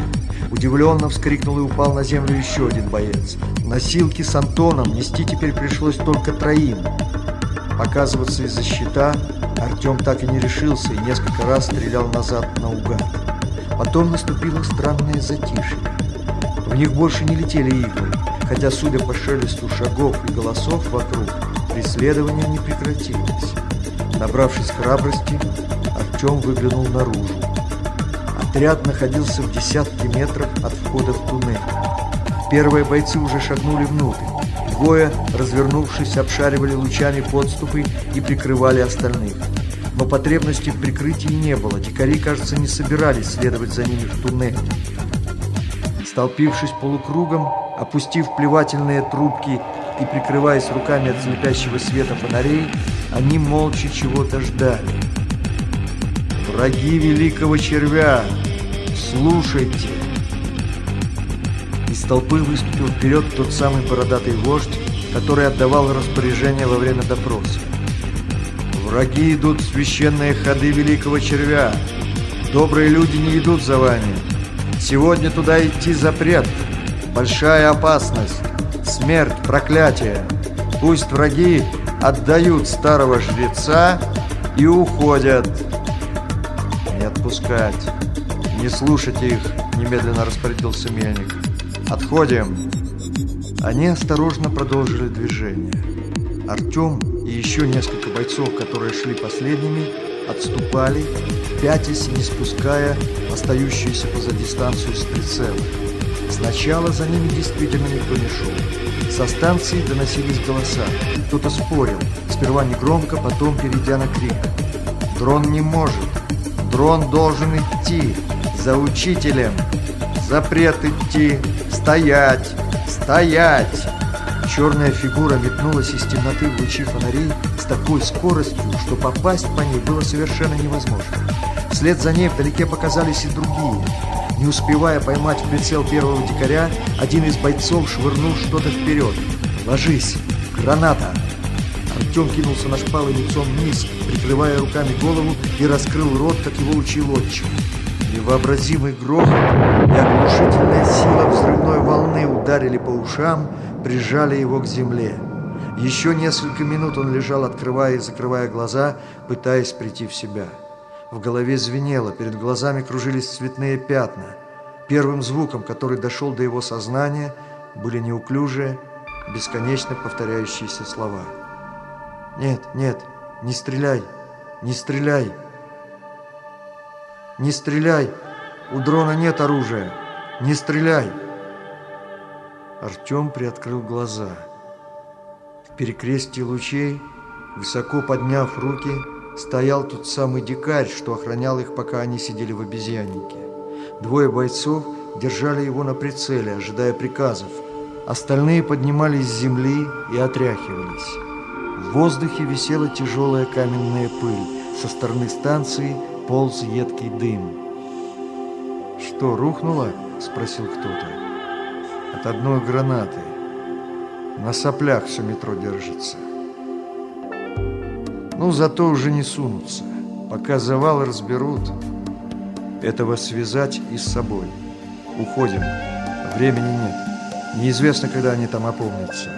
Удивленно вскрикнул и упал на землю еще один боец. Носилки с Антоном нести теперь пришлось только троим. Показываться из-за щита Артем так и не решился и несколько раз стрелял назад наугад. Потом наступило странное затишье. В них больше не летели иглы, хотя, судя по шелесту шагов и голосов вокруг, преследование не прекратилось. Набравшись храбрости, Артем выглянул наружу. Отряд находился в десятке метров от входа в туннель. Первые бойцы уже шагнули внутрь. Двое, развернувшись, обшаривали лучами подступы и прикрывали остальных. Но потребности в прикрытии не было. Дикари, кажется, не собирались следовать за ними в туннель. Столпившись полукругом, опустив плевательные трубки и прикрываясь руками от слепящего света фонарей, они молча чего-то ждали. Враги великого червя, слушайте. Из толпы выступил вперед тот самый бородатый вождь, который отдавал распоряжение во время допроса. Враги идут в священные ходы великого червя. Добрые люди не идут за вами. Сегодня туда идти запрет. Большая опасность. Смерть, проклятие. Пусть враги отдают старого жреца и уходят. Не отпускать. Не слушайте их, немедленно распорядился мельник. Отходим. Они осторожно продолжили движение. Артем и еще несколько бойцов, которые шли последними, отступали, пятясь не спуская остающуюся позади станцию с прицела. Сначала за ними действительно никто не шел. Со станции доносились голоса. Кто-то спорил, сперва негромко, потом перейдя на крик. «Дрон не может! Дрон должен идти! За учителем! Запрет идти! Стоять! Стоять!» Черная фигура метнулась из темноты в лучи фонарей с такой скоростью, что попасть по ней было совершенно невозможно. Вслед за ней вдалеке показались и другие. Не успевая поймать в прицел первого дикаря, один из бойцов швырнул что-то вперед. «Ложись! Граната!» Артем кинулся на шпалы лицом вниз, прикрывая руками голову и раскрыл рот, как его учил отчим. Невообразимый грохот и оглушительная сила взрывной волны ударили по ушам, прижали его к земле. Еще несколько минут он лежал, открывая и закрывая глаза, пытаясь прийти в себя. В голове звенело, перед глазами кружились цветные пятна. Первым звуком, который дошел до его сознания, были неуклюжие, бесконечно повторяющиеся слова. «Нет, нет, не стреляй, не стреляй!» «Не стреляй! У дрона нет оружия! Не стреляй!» Артем приоткрыл глаза. В перекрестии лучей, высоко подняв руки, стоял тот самый дикарь, что охранял их, пока они сидели в обезьяннике. Двое бойцов держали его на прицеле, ожидая приказов. Остальные поднимались с земли и отряхивались. В воздухе висела тяжелая каменная пыль. Со стороны станции полз едкий дым. «Что, рухнуло?» – спросил кто-то. «От одной гранаты. На соплях все метро держится. Ну, зато уже не сунутся. Пока завал разберут, этого связать и с собой. Уходим. Времени нет. Неизвестно, когда они там опомнятся»,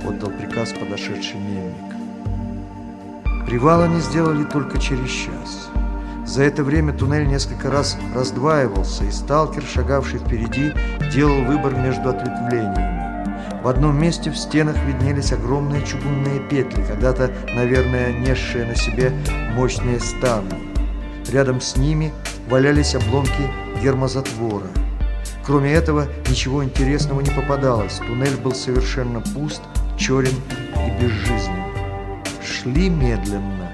– отдал приказ подошедший мельник. Привал они сделали только через час. За это время туннель несколько раз раздваивался, и сталкер, шагавший впереди, делал выбор между ответвлениями. В одном месте в стенах виднелись огромные чугунные петли, когда-то, наверное, несшие на себе мощные ставни. Рядом с ними валялись обломки гермозатвора. Кроме этого, ничего интересного не попадалось. Туннель был совершенно пуст, черен и безжизнен. Шли медленно.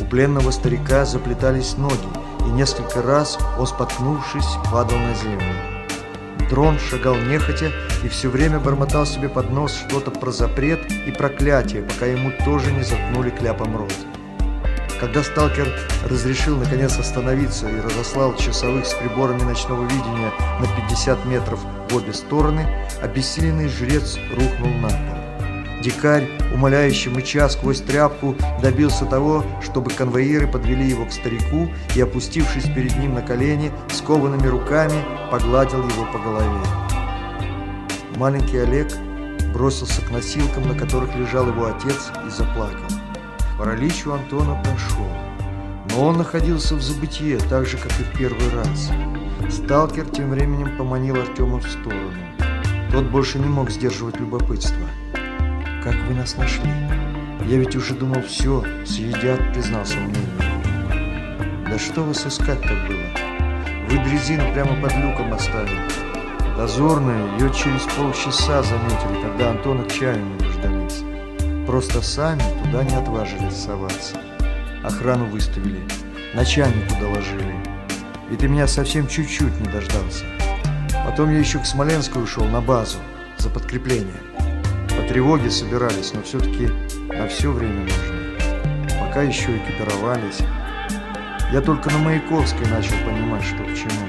У пленного старика заплетались ноги, и несколько раз он, споткнувшись, падал на землю. Дрон шагал нехотя и все время бормотал себе под нос что-то про запрет и проклятие, пока ему тоже не заткнули кляпом рот. Когда сталкер разрешил наконец остановиться и разослал часовых с приборами ночного видения на 50 метров в обе стороны, обессиленный жрец рухнул на пол. Дикарь, умоляющий мыча сквозь тряпку, добился того, чтобы конвоиры подвели его к старику и, опустившись перед ним на колени, скованными руками погладил его по голове. Маленький Олег бросился к носилкам, на которых лежал его отец, и заплакал. Паралич у Антона прошел, но он находился в забытье, так же, как и в первый раз. Сталкер тем временем поманил Артема в сторону. Тот больше не мог сдерживать любопытство. Как вы нас нашли? Я ведь уже думал, все, съедят, признался мне. Да что вас искать-то было? Вы дрезину прямо под люком оставили. Дозорные ее через полчаса заметили, когда Антона к чаю не дождались. Просто сами туда не отважились соваться. Охрану выставили, начальнику доложили. И ты меня совсем чуть-чуть не дождался. Потом я еще к Смоленску ушел на базу за подкрепление. По тревоге собирались, но все-таки на все время нужно. Пока еще экипировались. Я только на Маяковской начал понимать, что к чему.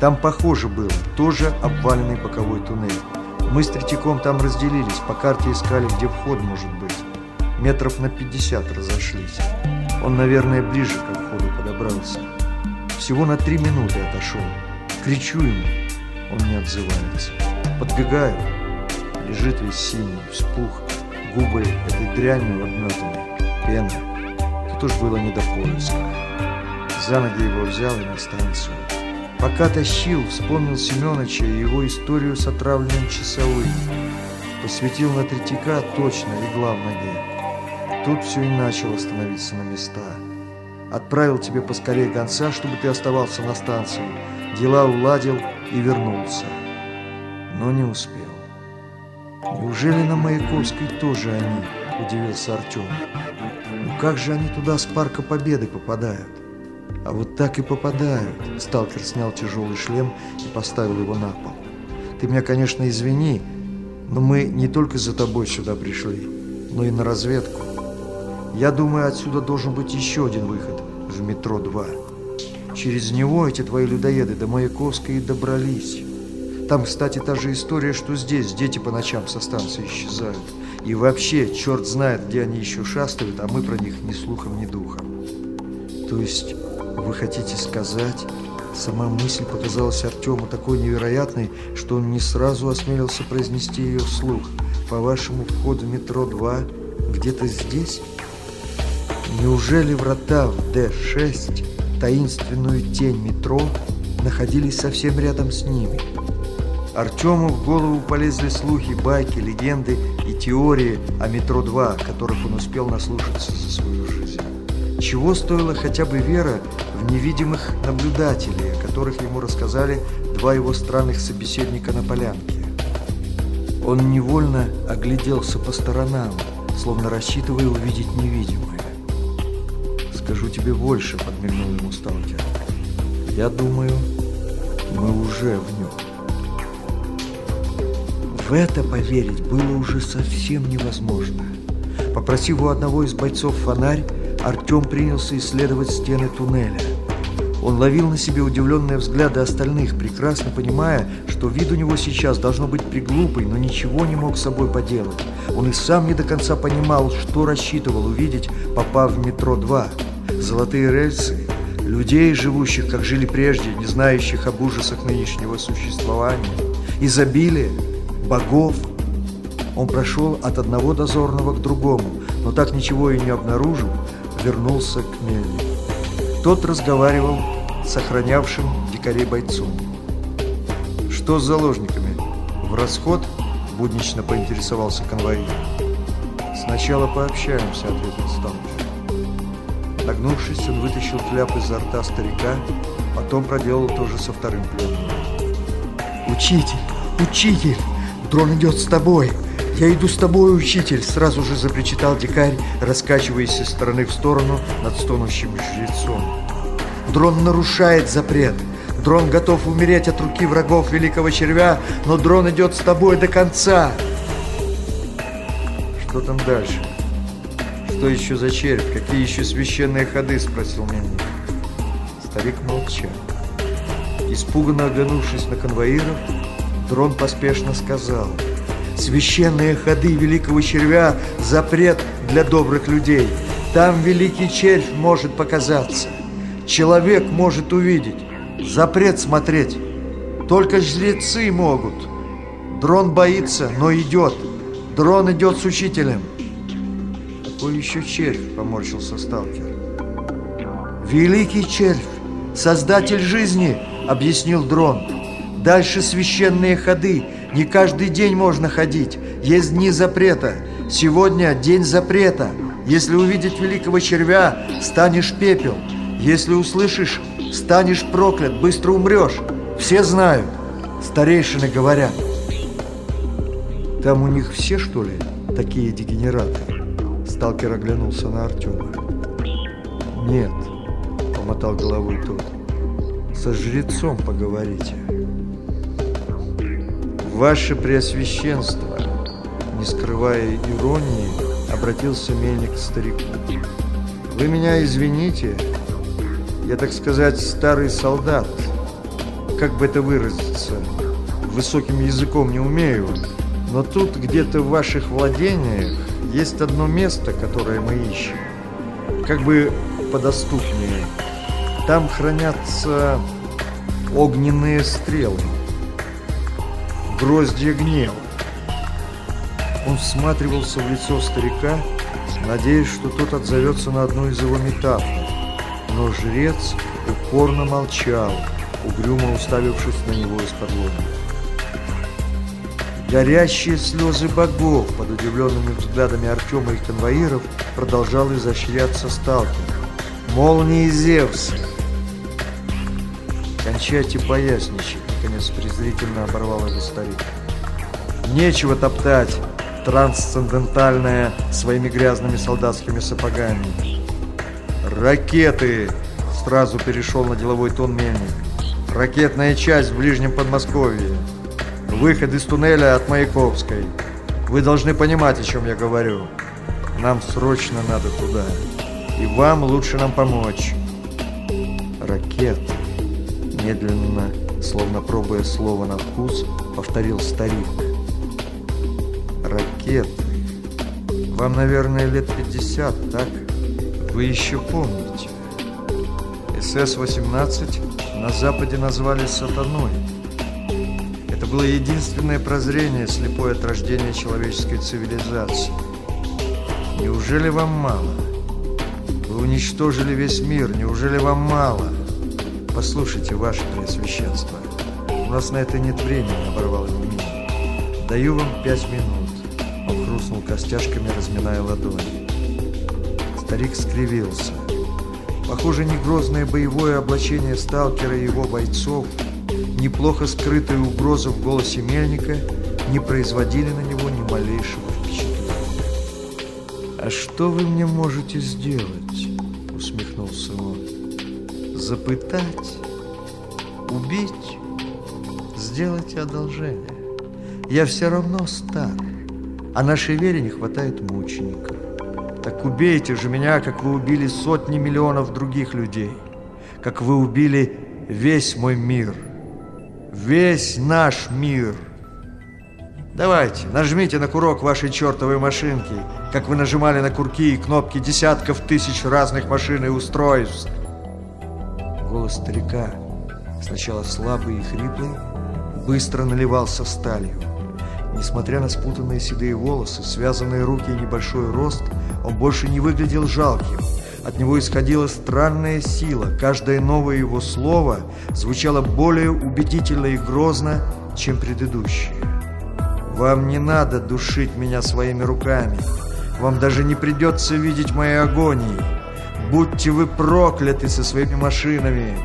Там похоже было, тоже обваленный боковой туннель. Мы с Третьяком там разделились, по карте искали, где вход может быть. Метров на 50 разошлись. Он, наверное, ближе к входу подобрался. Всего на три минуты отошел. Кричу ему, он не отзывается. Подбегаю, лежит весь синий, вспух, губы этой дрянью обметаны, пена. Тут уж было не до поиска. За ноги его взял и на станцию. Пока тащил, вспомнил Семеновича и его историю с отравленным часовым. Посветил на Третьяка точно, легла в ноге. Тут все и начало становиться на места. Отправил тебе поскорее гонца, чтобы ты оставался на станции. Дела уладил и вернулся. Но не успел. Неужели на Маяковской тоже они? Удивился Артем. Ну как же они туда с Парка Победы попадают? А вот так и попадают. Сталкер снял тяжелый шлем и поставил его на пол. Ты меня, конечно, извини, но мы не только за тобой сюда пришли, но и на разведку. Я думаю, отсюда должен быть еще один выход в метро 2. Через него эти твои людоеды до Маяковской и добрались. Там, кстати, та же история, что здесь. Дети по ночам со станции исчезают. И вообще, черт знает, где они еще шастают, а мы про них ни слухом, ни духом. То есть, вы хотите сказать... Сама мысль показалась Артему такой невероятной, что он не сразу осмелился произнести ее вслух. По-вашему, вход в метро 2 где-то здесь? Неужели врата в Д-6, таинственную тень метро, находились совсем рядом с ними? Артему в голову полезли слухи, байки, легенды и теории о метро-2, которых он успел наслушаться за свою жизнь. Чего стоила хотя бы вера в невидимых наблюдателей, о которых ему рассказали два его странных собеседника на полянке. Он невольно огляделся по сторонам, словно рассчитывая увидеть невидимое. «Скажу тебе больше», — подмигнул ему сталкер. «Я думаю, мы уже в нем». В это поверить было уже совсем невозможно. Попросив у одного из бойцов фонарь, Артем принялся исследовать стены туннеля. Он ловил на себе удивленные взгляды остальных, прекрасно понимая, что вид у него сейчас должно быть приглупый, но ничего не мог с собой поделать. Он и сам не до конца понимал, что рассчитывал увидеть, попав в метро 2. Золотые рельсы, людей, живущих, как жили прежде, не знающих об ужасах нынешнего существования, изобилие, богов. Он прошел от одного дозорного к другому, но так ничего и не обнаружил, вернулся к мельнику. Тот разговаривал с охранявшим дикарей бойцом. «Что с заложниками? В расход?» – буднично поинтересовался конвоир. «Сначала пообщаемся», – ответил сталкер. Нагнувшись, он вытащил кляп изо рта старика, потом проделал то же со вторым пленным. «Учитель! Учитель!» Дрон идет с тобой. Я иду с тобой, учитель, сразу же запричитал дикарь, раскачиваясь из стороны в сторону над стонущим жрецом. Дрон нарушает запрет. Дрон готов умереть от руки врагов великого червя, но дрон идет с тобой до конца. Что там дальше? Что еще за червь? Какие еще священные ходы? Спросил Мельник. Старик молчал. Испуганно оглянувшись на конвоиров, Дрон поспешно сказал, «Священные ходы великого червя – запрет для добрых людей. Там великий червь может показаться. Человек может увидеть. Запрет смотреть. Только жрецы могут. Дрон боится, но идет. Дрон идет с учителем». «Какой еще червь?» – поморщился сталкер. «Великий червь, создатель жизни!» – объяснил дрон. Дальше священные ходы. Не каждый день можно ходить. Есть дни запрета. Сегодня день запрета. Если увидеть великого червя, станешь пепел. Если услышишь, станешь проклят, быстро умрешь. Все знают. Старейшины говорят. Там у них все, что ли, такие дегенераты? Сталкер оглянулся на Артема. Нет, помотал головой тот. Со жрецом поговорите. «Ваше Преосвященство!» Не скрывая иронии, обратился мельник к старику. «Вы меня извините, Я, так сказать, старый солдат. Как бы это выразиться? Высоким языком не умею. Но тут где-то в ваших владениях есть одно место, которое мы ищем. Как бы подоступнее. Там хранятся огненные стрелы. Гроздья гнева. Он всматривался в лицо старика, надеясь, что тот отзовется на одну из его метафор. Но жрец упорно молчал, угрюмо уставившись на него из-под Горящие слезы богов под удивленными взглядами Артема и конвоиров продолжал изощряться сталкер. Молнии Зевса! Кончайте поясничать, наконец презрительно оборвал его старик. Нечего топтать трансцендентальное своими грязными солдатскими сапогами. Ракеты! Сразу перешел на деловой тон Мельник. Ракетная часть в Ближнем Подмосковье. Выход из туннеля от Маяковской. Вы должны понимать, о чем я говорю. Нам срочно надо туда. И вам лучше нам помочь. Ракет. Медленно, словно пробуя слово на вкус, повторил старик. Ракеты. Вам, наверное, лет 50, так? Вы еще помните. СС-18 на Западе назвали «сатаной». Это было единственное прозрение, слепое от рождения человеческой цивилизации. Неужели вам мало? Вы уничтожили весь мир, неужели вам мало? Послушайте, ваше Преосвященство, у нас на это нет времени, оборвал его мир. Даю вам пять минут. Он хрустнул костяшками, разминая ладони. Старик скривился. Похоже, ни грозное боевое облачение сталкера и его бойцов – неплохо скрытая угроза в голосе Мельника не производили на него ни малейшего впечатления. «А что вы мне можете сделать?». «Запытать? Убить? Сделать одолжение? Я все равно стар, а нашей вере не хватает мучеников. Так убейте же меня, как вы убили сотни миллионов других людей, как вы убили весь мой мир» весь наш мир. Давайте, нажмите на курок вашей чертовой машинки, как вы нажимали на курки и кнопки десятков тысяч разных машин и устройств. Голос старика, сначала слабый и хриплый, быстро наливался сталью. Несмотря на спутанные седые волосы, связанные руки и небольшой рост, он больше не выглядел жалким. От него исходила странная сила. Каждое новое его слово звучало более убедительно и грозно, чем предыдущее. «Вам не надо душить меня своими руками. Вам даже не придется видеть моей агонии. Будьте вы прокляты со своими машинами.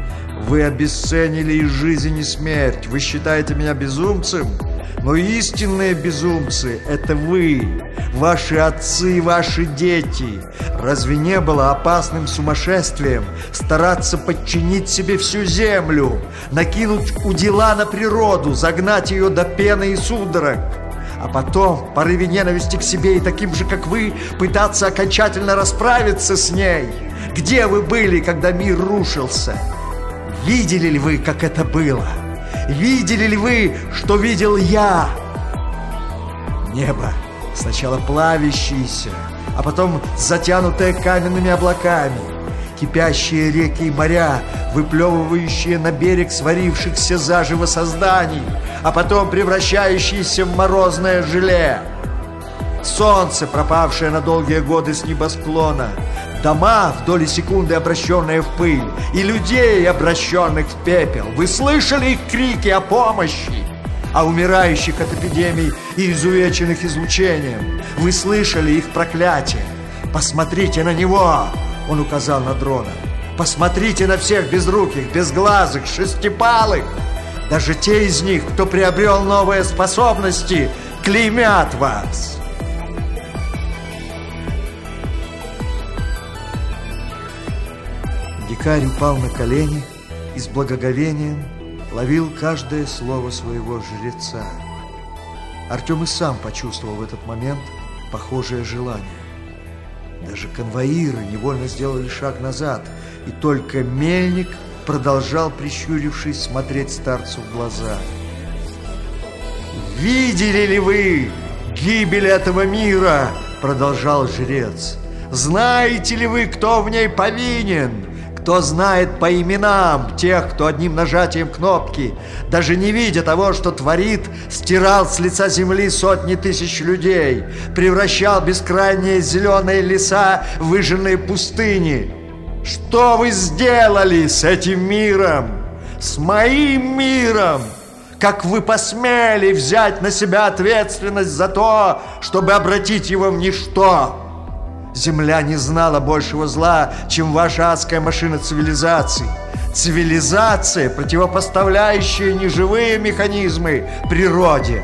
Вы обесценили и жизнь, и смерть. Вы считаете меня безумцем?» Но истинные безумцы – это вы, ваши отцы и ваши дети. Разве не было опасным сумасшествием стараться подчинить себе всю землю, накинуть удила на природу, загнать ее до пены и судорог? А потом, в порыве ненависти к себе и таким же, как вы, пытаться окончательно расправиться с ней? Где вы были, когда мир рушился? Видели ли вы, как это было? Видели ли вы, что видел я? Небо, сначала плавящееся, а потом затянутое каменными облаками, кипящие реки и моря, выплевывающие на берег сварившихся заживо созданий, а потом превращающиеся в морозное желе. Солнце, пропавшее на долгие годы с небосклона, дома в доли секунды обращенные в пыль, и людей, обращенных в пепел. Вы слышали их крики о помощи? О умирающих от эпидемий и изувеченных излучением. Вы слышали их проклятие? Посмотрите на него!» Он указал на дрона. «Посмотрите на всех безруких, безглазых, шестипалых! Даже те из них, кто приобрел новые способности, клеймят вас!» Дикарь упал на колени и с благоговением ловил каждое слово своего жреца. Артем и сам почувствовал в этот момент похожее желание. Даже конвоиры невольно сделали шаг назад, и только мельник продолжал, прищурившись, смотреть старцу в глаза. «Видели ли вы гибель этого мира?» — продолжал жрец. «Знаете ли вы, кто в ней повинен?» Кто знает по именам тех, кто одним нажатием кнопки, даже не видя того, что творит, стирал с лица земли сотни тысяч людей, превращал бескрайние зеленые леса в выжженные пустыни. Что вы сделали с этим миром? С моим миром? Как вы посмели взять на себя ответственность за то, чтобы обратить его в ничто? Земля не знала большего зла, чем ваша адская машина цивилизации. Цивилизация, противопоставляющая неживые механизмы природе.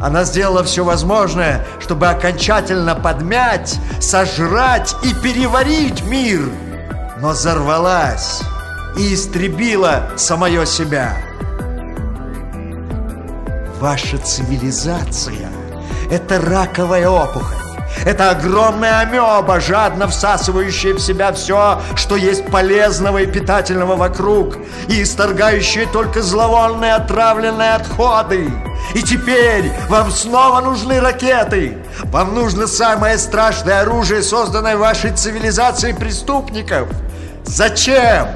Она сделала все возможное, чтобы окончательно подмять, сожрать и переварить мир. Но взорвалась и истребила самое себя. Ваша цивилизация – это раковая опухоль. Это огромная амеба, жадно всасывающая в себя все, что есть полезного и питательного вокруг, и исторгающая только зловонные отравленные отходы. И теперь вам снова нужны ракеты. Вам нужно самое страшное оружие, созданное вашей цивилизацией преступников. Зачем?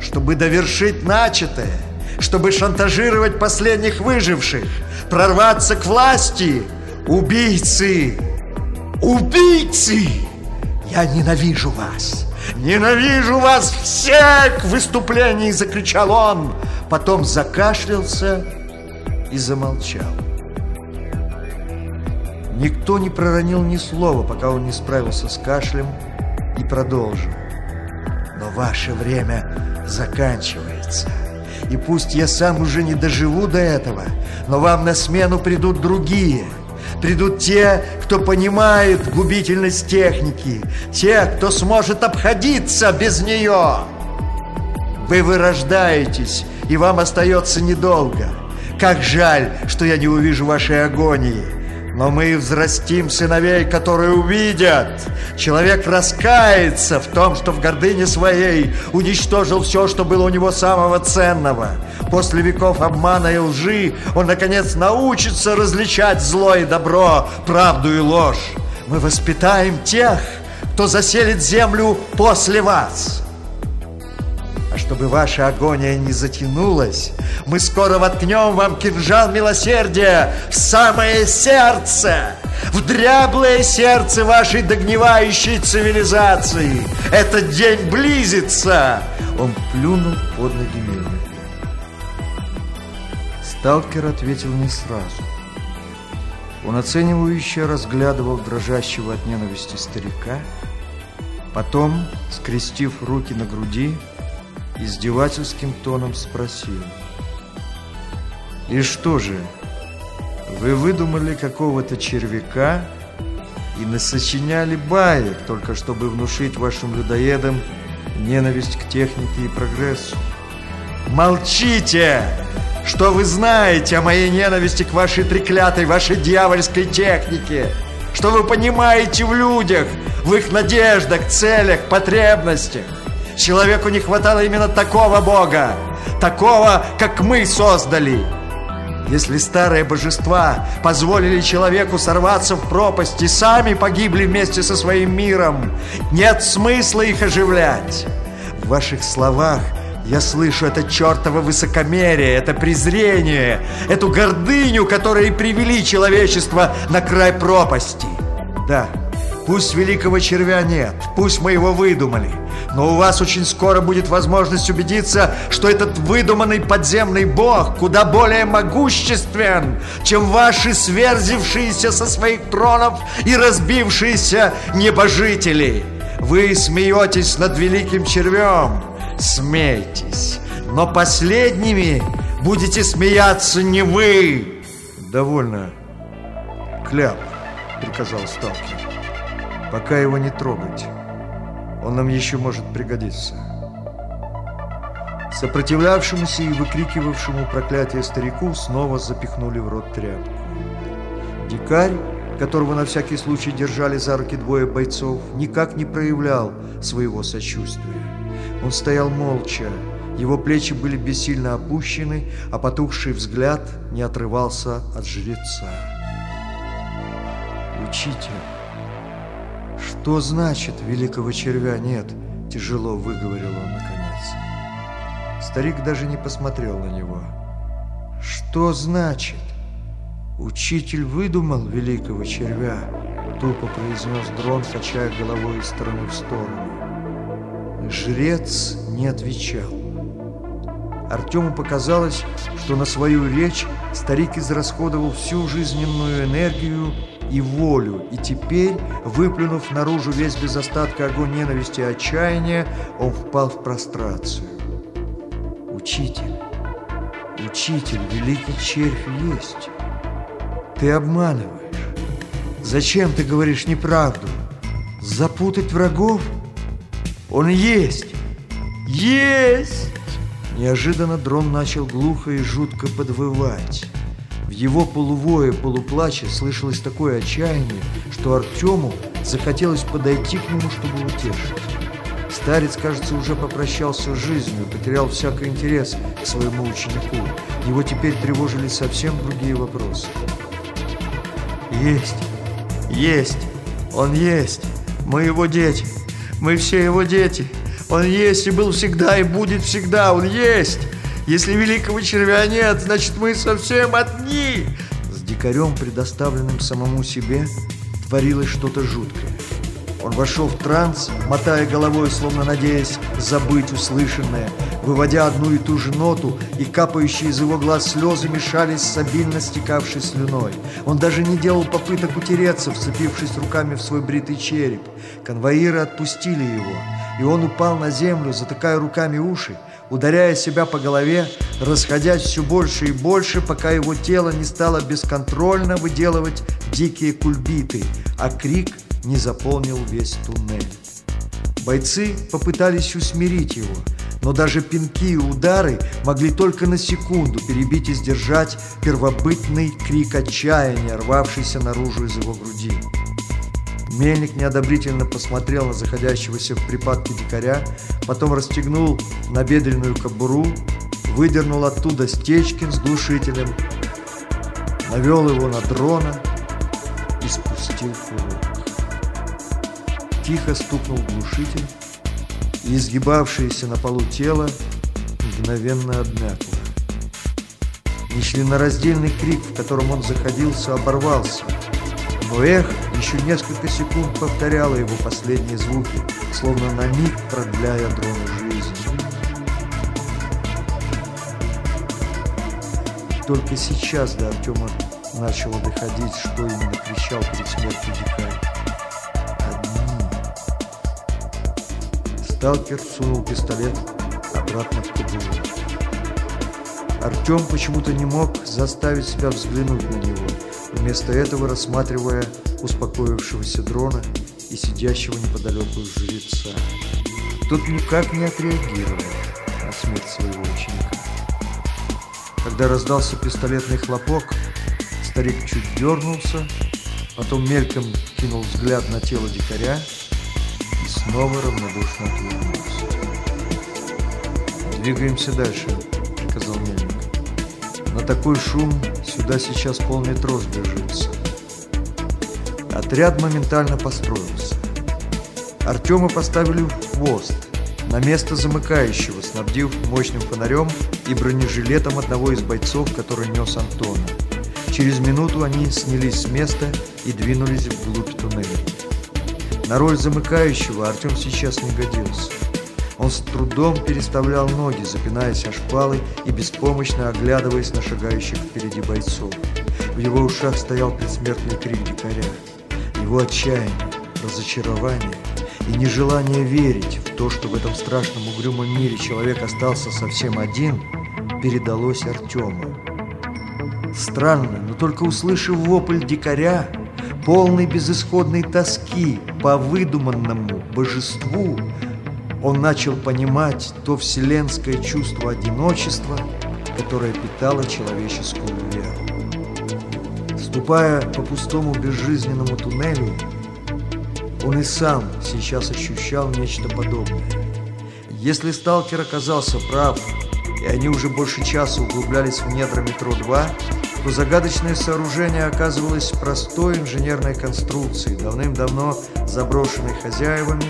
Чтобы довершить начатое, чтобы шантажировать последних выживших, прорваться к власти. Убийцы! Убийцы! Я ненавижу вас! Ненавижу вас всех! В выступлении закричал он. Потом закашлялся и замолчал. Никто не проронил ни слова, пока он не справился с кашлем и продолжил. Но ваше время заканчивается. И пусть я сам уже не доживу до этого, но вам на смену придут другие – Придут те, кто понимает губительность техники, те, кто сможет обходиться без нее. Вы вырождаетесь, и вам остается недолго. Как жаль, что я не увижу вашей агонии. Но мы взрастим сыновей, которые увидят. Человек раскается в том, что в гордыне своей уничтожил все, что было у него самого ценного. После веков обмана и лжи он, наконец, научится различать зло и добро, правду и ложь. Мы воспитаем тех, кто заселит землю после вас. Чтобы ваша агония не затянулась, мы скоро воткнем вам кинжал милосердия в самое сердце, в дряблое сердце вашей догнивающей цивилизации. Этот день близится!» Он плюнул под ноги Мельнику. Сталкер ответил не сразу. Он оценивающе разглядывал дрожащего от ненависти старика, потом, скрестив руки на груди, издевательским тоном спросил. «И что же, вы выдумали какого-то червяка и насочиняли баек, только чтобы внушить вашим людоедам ненависть к технике и прогрессу? Молчите! Что вы знаете о моей ненависти к вашей треклятой, вашей дьявольской технике? Что вы понимаете в людях, в их надеждах, целях, потребностях?» Человеку не хватало именно такого Бога, такого, как мы создали. Если старые божества позволили человеку сорваться в пропасть и сами погибли вместе со своим миром, нет смысла их оживлять. В ваших словах я слышу это чертово высокомерие, это презрение, эту гордыню, которые привели человечество на край пропасти. Да, пусть великого червя нет, пусть мы его выдумали – но у вас очень скоро будет возможность убедиться, что этот выдуманный подземный бог куда более могуществен, чем ваши сверзившиеся со своих тронов и разбившиеся небожители. Вы смеетесь над великим червем. Смейтесь. Но последними будете смеяться не вы. Довольно. Кляп, приказал сталкер. Пока его не трогать. Он нам еще может пригодиться. Сопротивлявшемуся и выкрикивавшему проклятие старику снова запихнули в рот тряпку. Дикарь которого на всякий случай держали за руки двое бойцов, никак не проявлял своего сочувствия. Он стоял молча, его плечи были бессильно опущены, а потухший взгляд не отрывался от жреца. «Учитель, что значит великого червя нет?» – тяжело выговорил он наконец. Старик даже не посмотрел на него. «Что значит?» «Учитель выдумал великого червя», — тупо произнес дрон, качая головой из стороны в сторону. Жрец не отвечал. Артему показалось, что на свою речь старик израсходовал всю жизненную энергию и волю, и теперь, выплюнув наружу весь без остатка огонь ненависти и отчаяния, он впал в прострацию. «Учитель, учитель, великий червь есть!» Ты обманываешь. Зачем ты говоришь неправду? Запутать врагов? Он есть! Есть! Неожиданно дрон начал глухо и жутко подвывать. Его полувое полуплаче слышалось такое отчаяние, что Артему захотелось подойти к нему, чтобы утешить. Старец, кажется, уже попрощался с жизнью, потерял всякий интерес к своему ученику. Его теперь тревожили совсем другие вопросы. Есть, есть, он есть. Мы его дети, мы все его дети. Он есть и был всегда, и будет всегда, он есть. Если великого червя нет, значит мы совсем одни. С дикарем, предоставленным самому себе, творилось что-то жуткое. Он вошел в транс, мотая головой, словно надеясь забыть услышанное, выводя одну и ту же ноту, и капающие из его глаз слезы мешались с обильно стекавшей слюной. Он даже не делал попыток утереться, вцепившись руками в свой бритый череп. Конвоиры отпустили его, и он упал на землю, затыкая руками уши, ударяя себя по голове, расходясь все больше и больше, пока его тело не стало бесконтрольно выделывать дикие кульбиты, а крик – не заполнил весь туннель. Бойцы попытались усмирить его, но даже пинки и удары могли только на секунду перебить и сдержать первобытный крик отчаяния, рвавшийся наружу из его груди. Мельник неодобрительно посмотрел на заходящегося в припадке дикаря, потом расстегнул набедренную кобуру, выдернул оттуда стечкин с глушителем, навел его на дрона и спустил курок. Тихо стукнул глушитель, и изгибавшееся на полу тело мгновенно обмякло. Нечленораздельный крик, в котором он заходился, оборвался, но эх еще несколько секунд повторяло его последние звуки, словно на миг продляя дрону жизни. Только сейчас до Артема начало доходить, что именно кричал перед смертью дикарь. Сталкер сунул пистолет обратно в кобуру. Артем почему-то не мог заставить себя взглянуть на него, вместо этого рассматривая успокоившегося дрона и сидящего неподалеку жреца. Тот никак не отреагировал на смерть своего ученика. Когда раздался пистолетный хлопок, старик чуть дернулся, потом мельком кинул взгляд на тело дикаря снова равнодушно отвернулся. «Двигаемся дальше», — приказал мельник. «На такой шум сюда сейчас полметро сбежится». Отряд моментально построился. Артема поставили в хвост, на место замыкающего, снабдив мощным фонарем и бронежилетом одного из бойцов, который нес Антона. Через минуту они снялись с места и двинулись вглубь туннеля. На роль замыкающего Артем сейчас не годился. Он с трудом переставлял ноги, запинаясь о шпалы и беспомощно оглядываясь на шагающих впереди бойцов. В его ушах стоял предсмертный крик дикаря. Его отчаяние, разочарование и нежелание верить в то, что в этом страшном угрюмом мире человек остался совсем один, передалось Артему. Странно, но только услышав вопль дикаря, полный безысходной тоски по выдуманному божеству, он начал понимать то вселенское чувство одиночества, которое питало человеческую веру. Ступая по пустому безжизненному туннелю, он и сам сейчас ощущал нечто подобное. Если сталкер оказался прав, и они уже больше часа углублялись в недра метро-2, то загадочное сооружение оказывалось простой инженерной конструкцией, давным-давно заброшенной хозяевами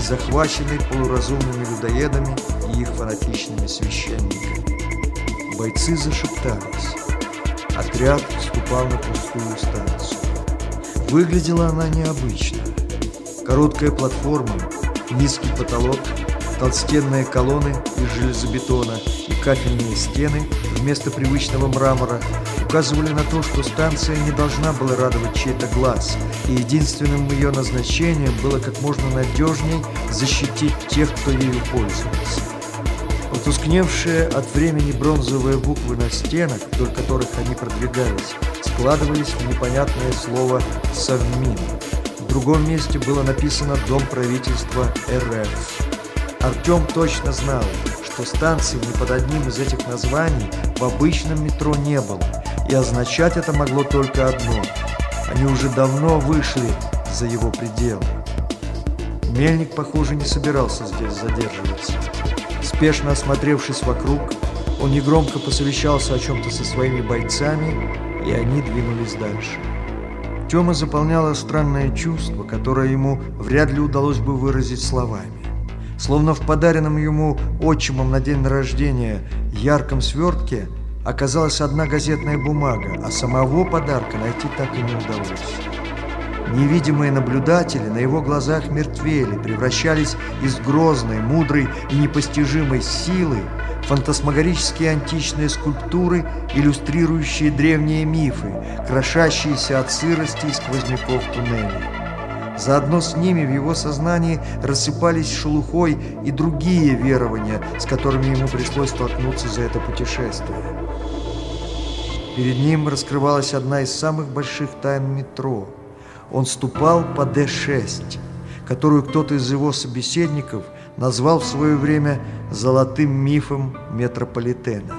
и захваченной полуразумными людоедами и их фанатичными священниками. Бойцы зашептались. Отряд вступал на пустую станцию. Выглядела она необычно. Короткая платформа, низкий потолок, толстенные колонны из железобетона и кафельные стены вместо привычного мрамора указывали на то, что станция не должна была радовать чей-то глаз, и единственным ее назначением было как можно надежней защитить тех, кто ею пользовался. Потускневшие от времени бронзовые буквы на стенах, вдоль которых они продвигались, складывались в непонятное слово «Совмин». В другом месте было написано «Дом правительства РФ». Артем точно знал, что станции ни под одним из этих названий в обычном метро не было, и означать это могло только одно – они уже давно вышли за его пределы. Мельник, похоже, не собирался здесь задерживаться. Спешно осмотревшись вокруг, он негромко посовещался о чем-то со своими бойцами, и они двинулись дальше. Тёма заполняло странное чувство, которое ему вряд ли удалось бы выразить словами. Словно в подаренном ему отчимом на день рождения ярком свертке оказалась одна газетная бумага, а самого подарка найти так и не удалось. Невидимые наблюдатели на его глазах мертвели, превращались из грозной, мудрой и непостижимой силы фантасмагорические античные скульптуры, иллюстрирующие древние мифы, крошащиеся от сырости и сквозняков туннелей. Заодно с ними в его сознании рассыпались шелухой и другие верования, с которыми ему пришлось столкнуться за это путешествие. Перед ним раскрывалась одна из самых больших тайн метро. Он ступал по Д-6, которую кто-то из его собеседников назвал в свое время «золотым мифом метрополитена».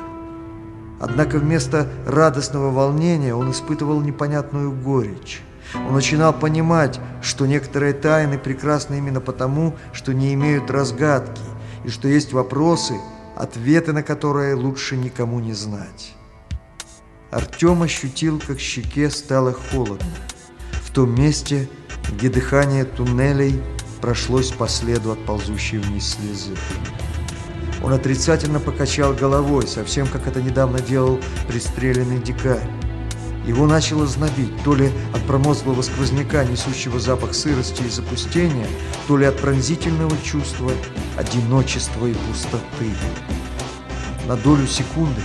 Однако вместо радостного волнения он испытывал непонятную горечь. Он начинал понимать, что некоторые тайны прекрасны именно потому, что не имеют разгадки, и что есть вопросы, ответы на которые лучше никому не знать. Артем ощутил, как щеке стало холодно. В том месте, где дыхание туннелей прошлось по следу от ползущей вниз слезы. Он отрицательно покачал головой, совсем как это недавно делал пристреленный дикарь. Его начало знобить, то ли от промозглого сквозняка, несущего запах сырости и запустения, то ли от пронзительного чувства одиночества и пустоты. На долю секунды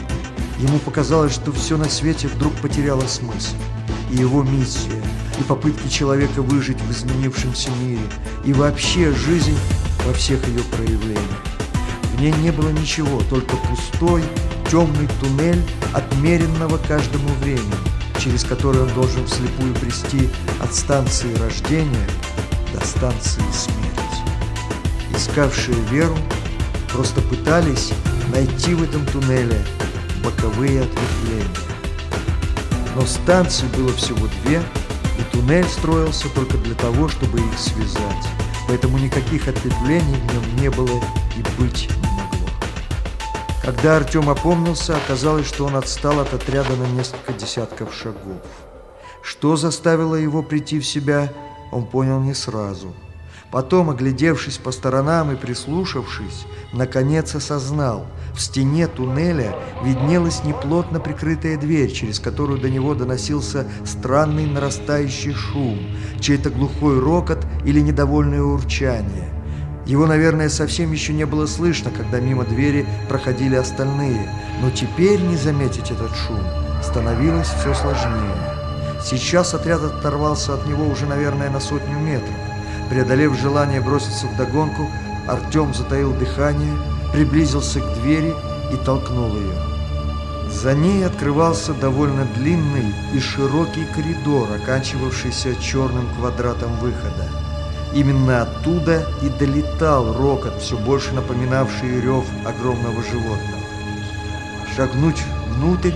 ему показалось, что все на свете вдруг потеряло смысл. И его миссия, и попытки человека выжить в изменившемся мире, и вообще жизнь во всех ее проявлениях. В ней не было ничего, только пустой, темный туннель отмеренного каждому времени через который он должен вслепую прийти от станции рождения до станции смерти. Искавшие веру просто пытались найти в этом туннеле боковые ответвления. Но станций было всего две, и туннель строился только для того, чтобы их связать. Поэтому никаких ответвлений в нем не было и быть когда Артем опомнился, оказалось, что он отстал от отряда на несколько десятков шагов. Что заставило его прийти в себя, он понял не сразу. Потом, оглядевшись по сторонам и прислушавшись, наконец осознал, в стене туннеля виднелась неплотно прикрытая дверь, через которую до него доносился странный нарастающий шум, чей-то глухой рокот или недовольное урчание. Его, наверное, совсем еще не было слышно, когда мимо двери проходили остальные, но теперь не заметить этот шум становилось все сложнее. Сейчас отряд оторвался от него уже, наверное, на сотню метров. Преодолев желание броситься в догонку, Артем затаил дыхание, приблизился к двери и толкнул ее. За ней открывался довольно длинный и широкий коридор, оканчивавшийся черным квадратом выхода. Именно оттуда и долетал рокот, все больше напоминавший рев огромного животного. Шагнуть внутрь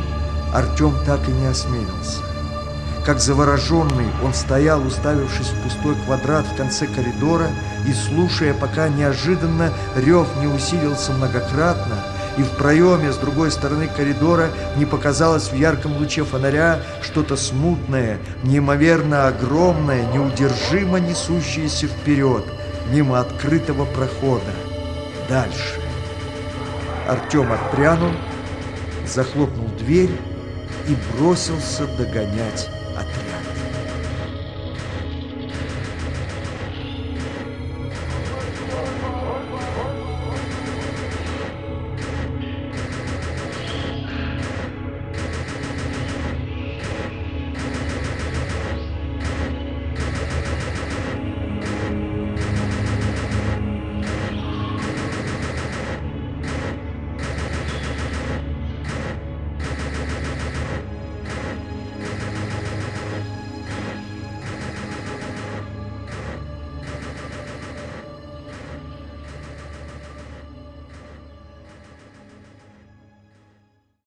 Артем так и не осмелился. Как завороженный, он стоял, уставившись в пустой квадрат в конце коридора и слушая, пока неожиданно рев не усилился многократно, и в проеме с другой стороны коридора не показалось в ярком луче фонаря что-то смутное, неимоверно огромное, неудержимо несущееся вперед, мимо открытого прохода. Дальше. Артем отпрянул, захлопнул дверь и бросился догонять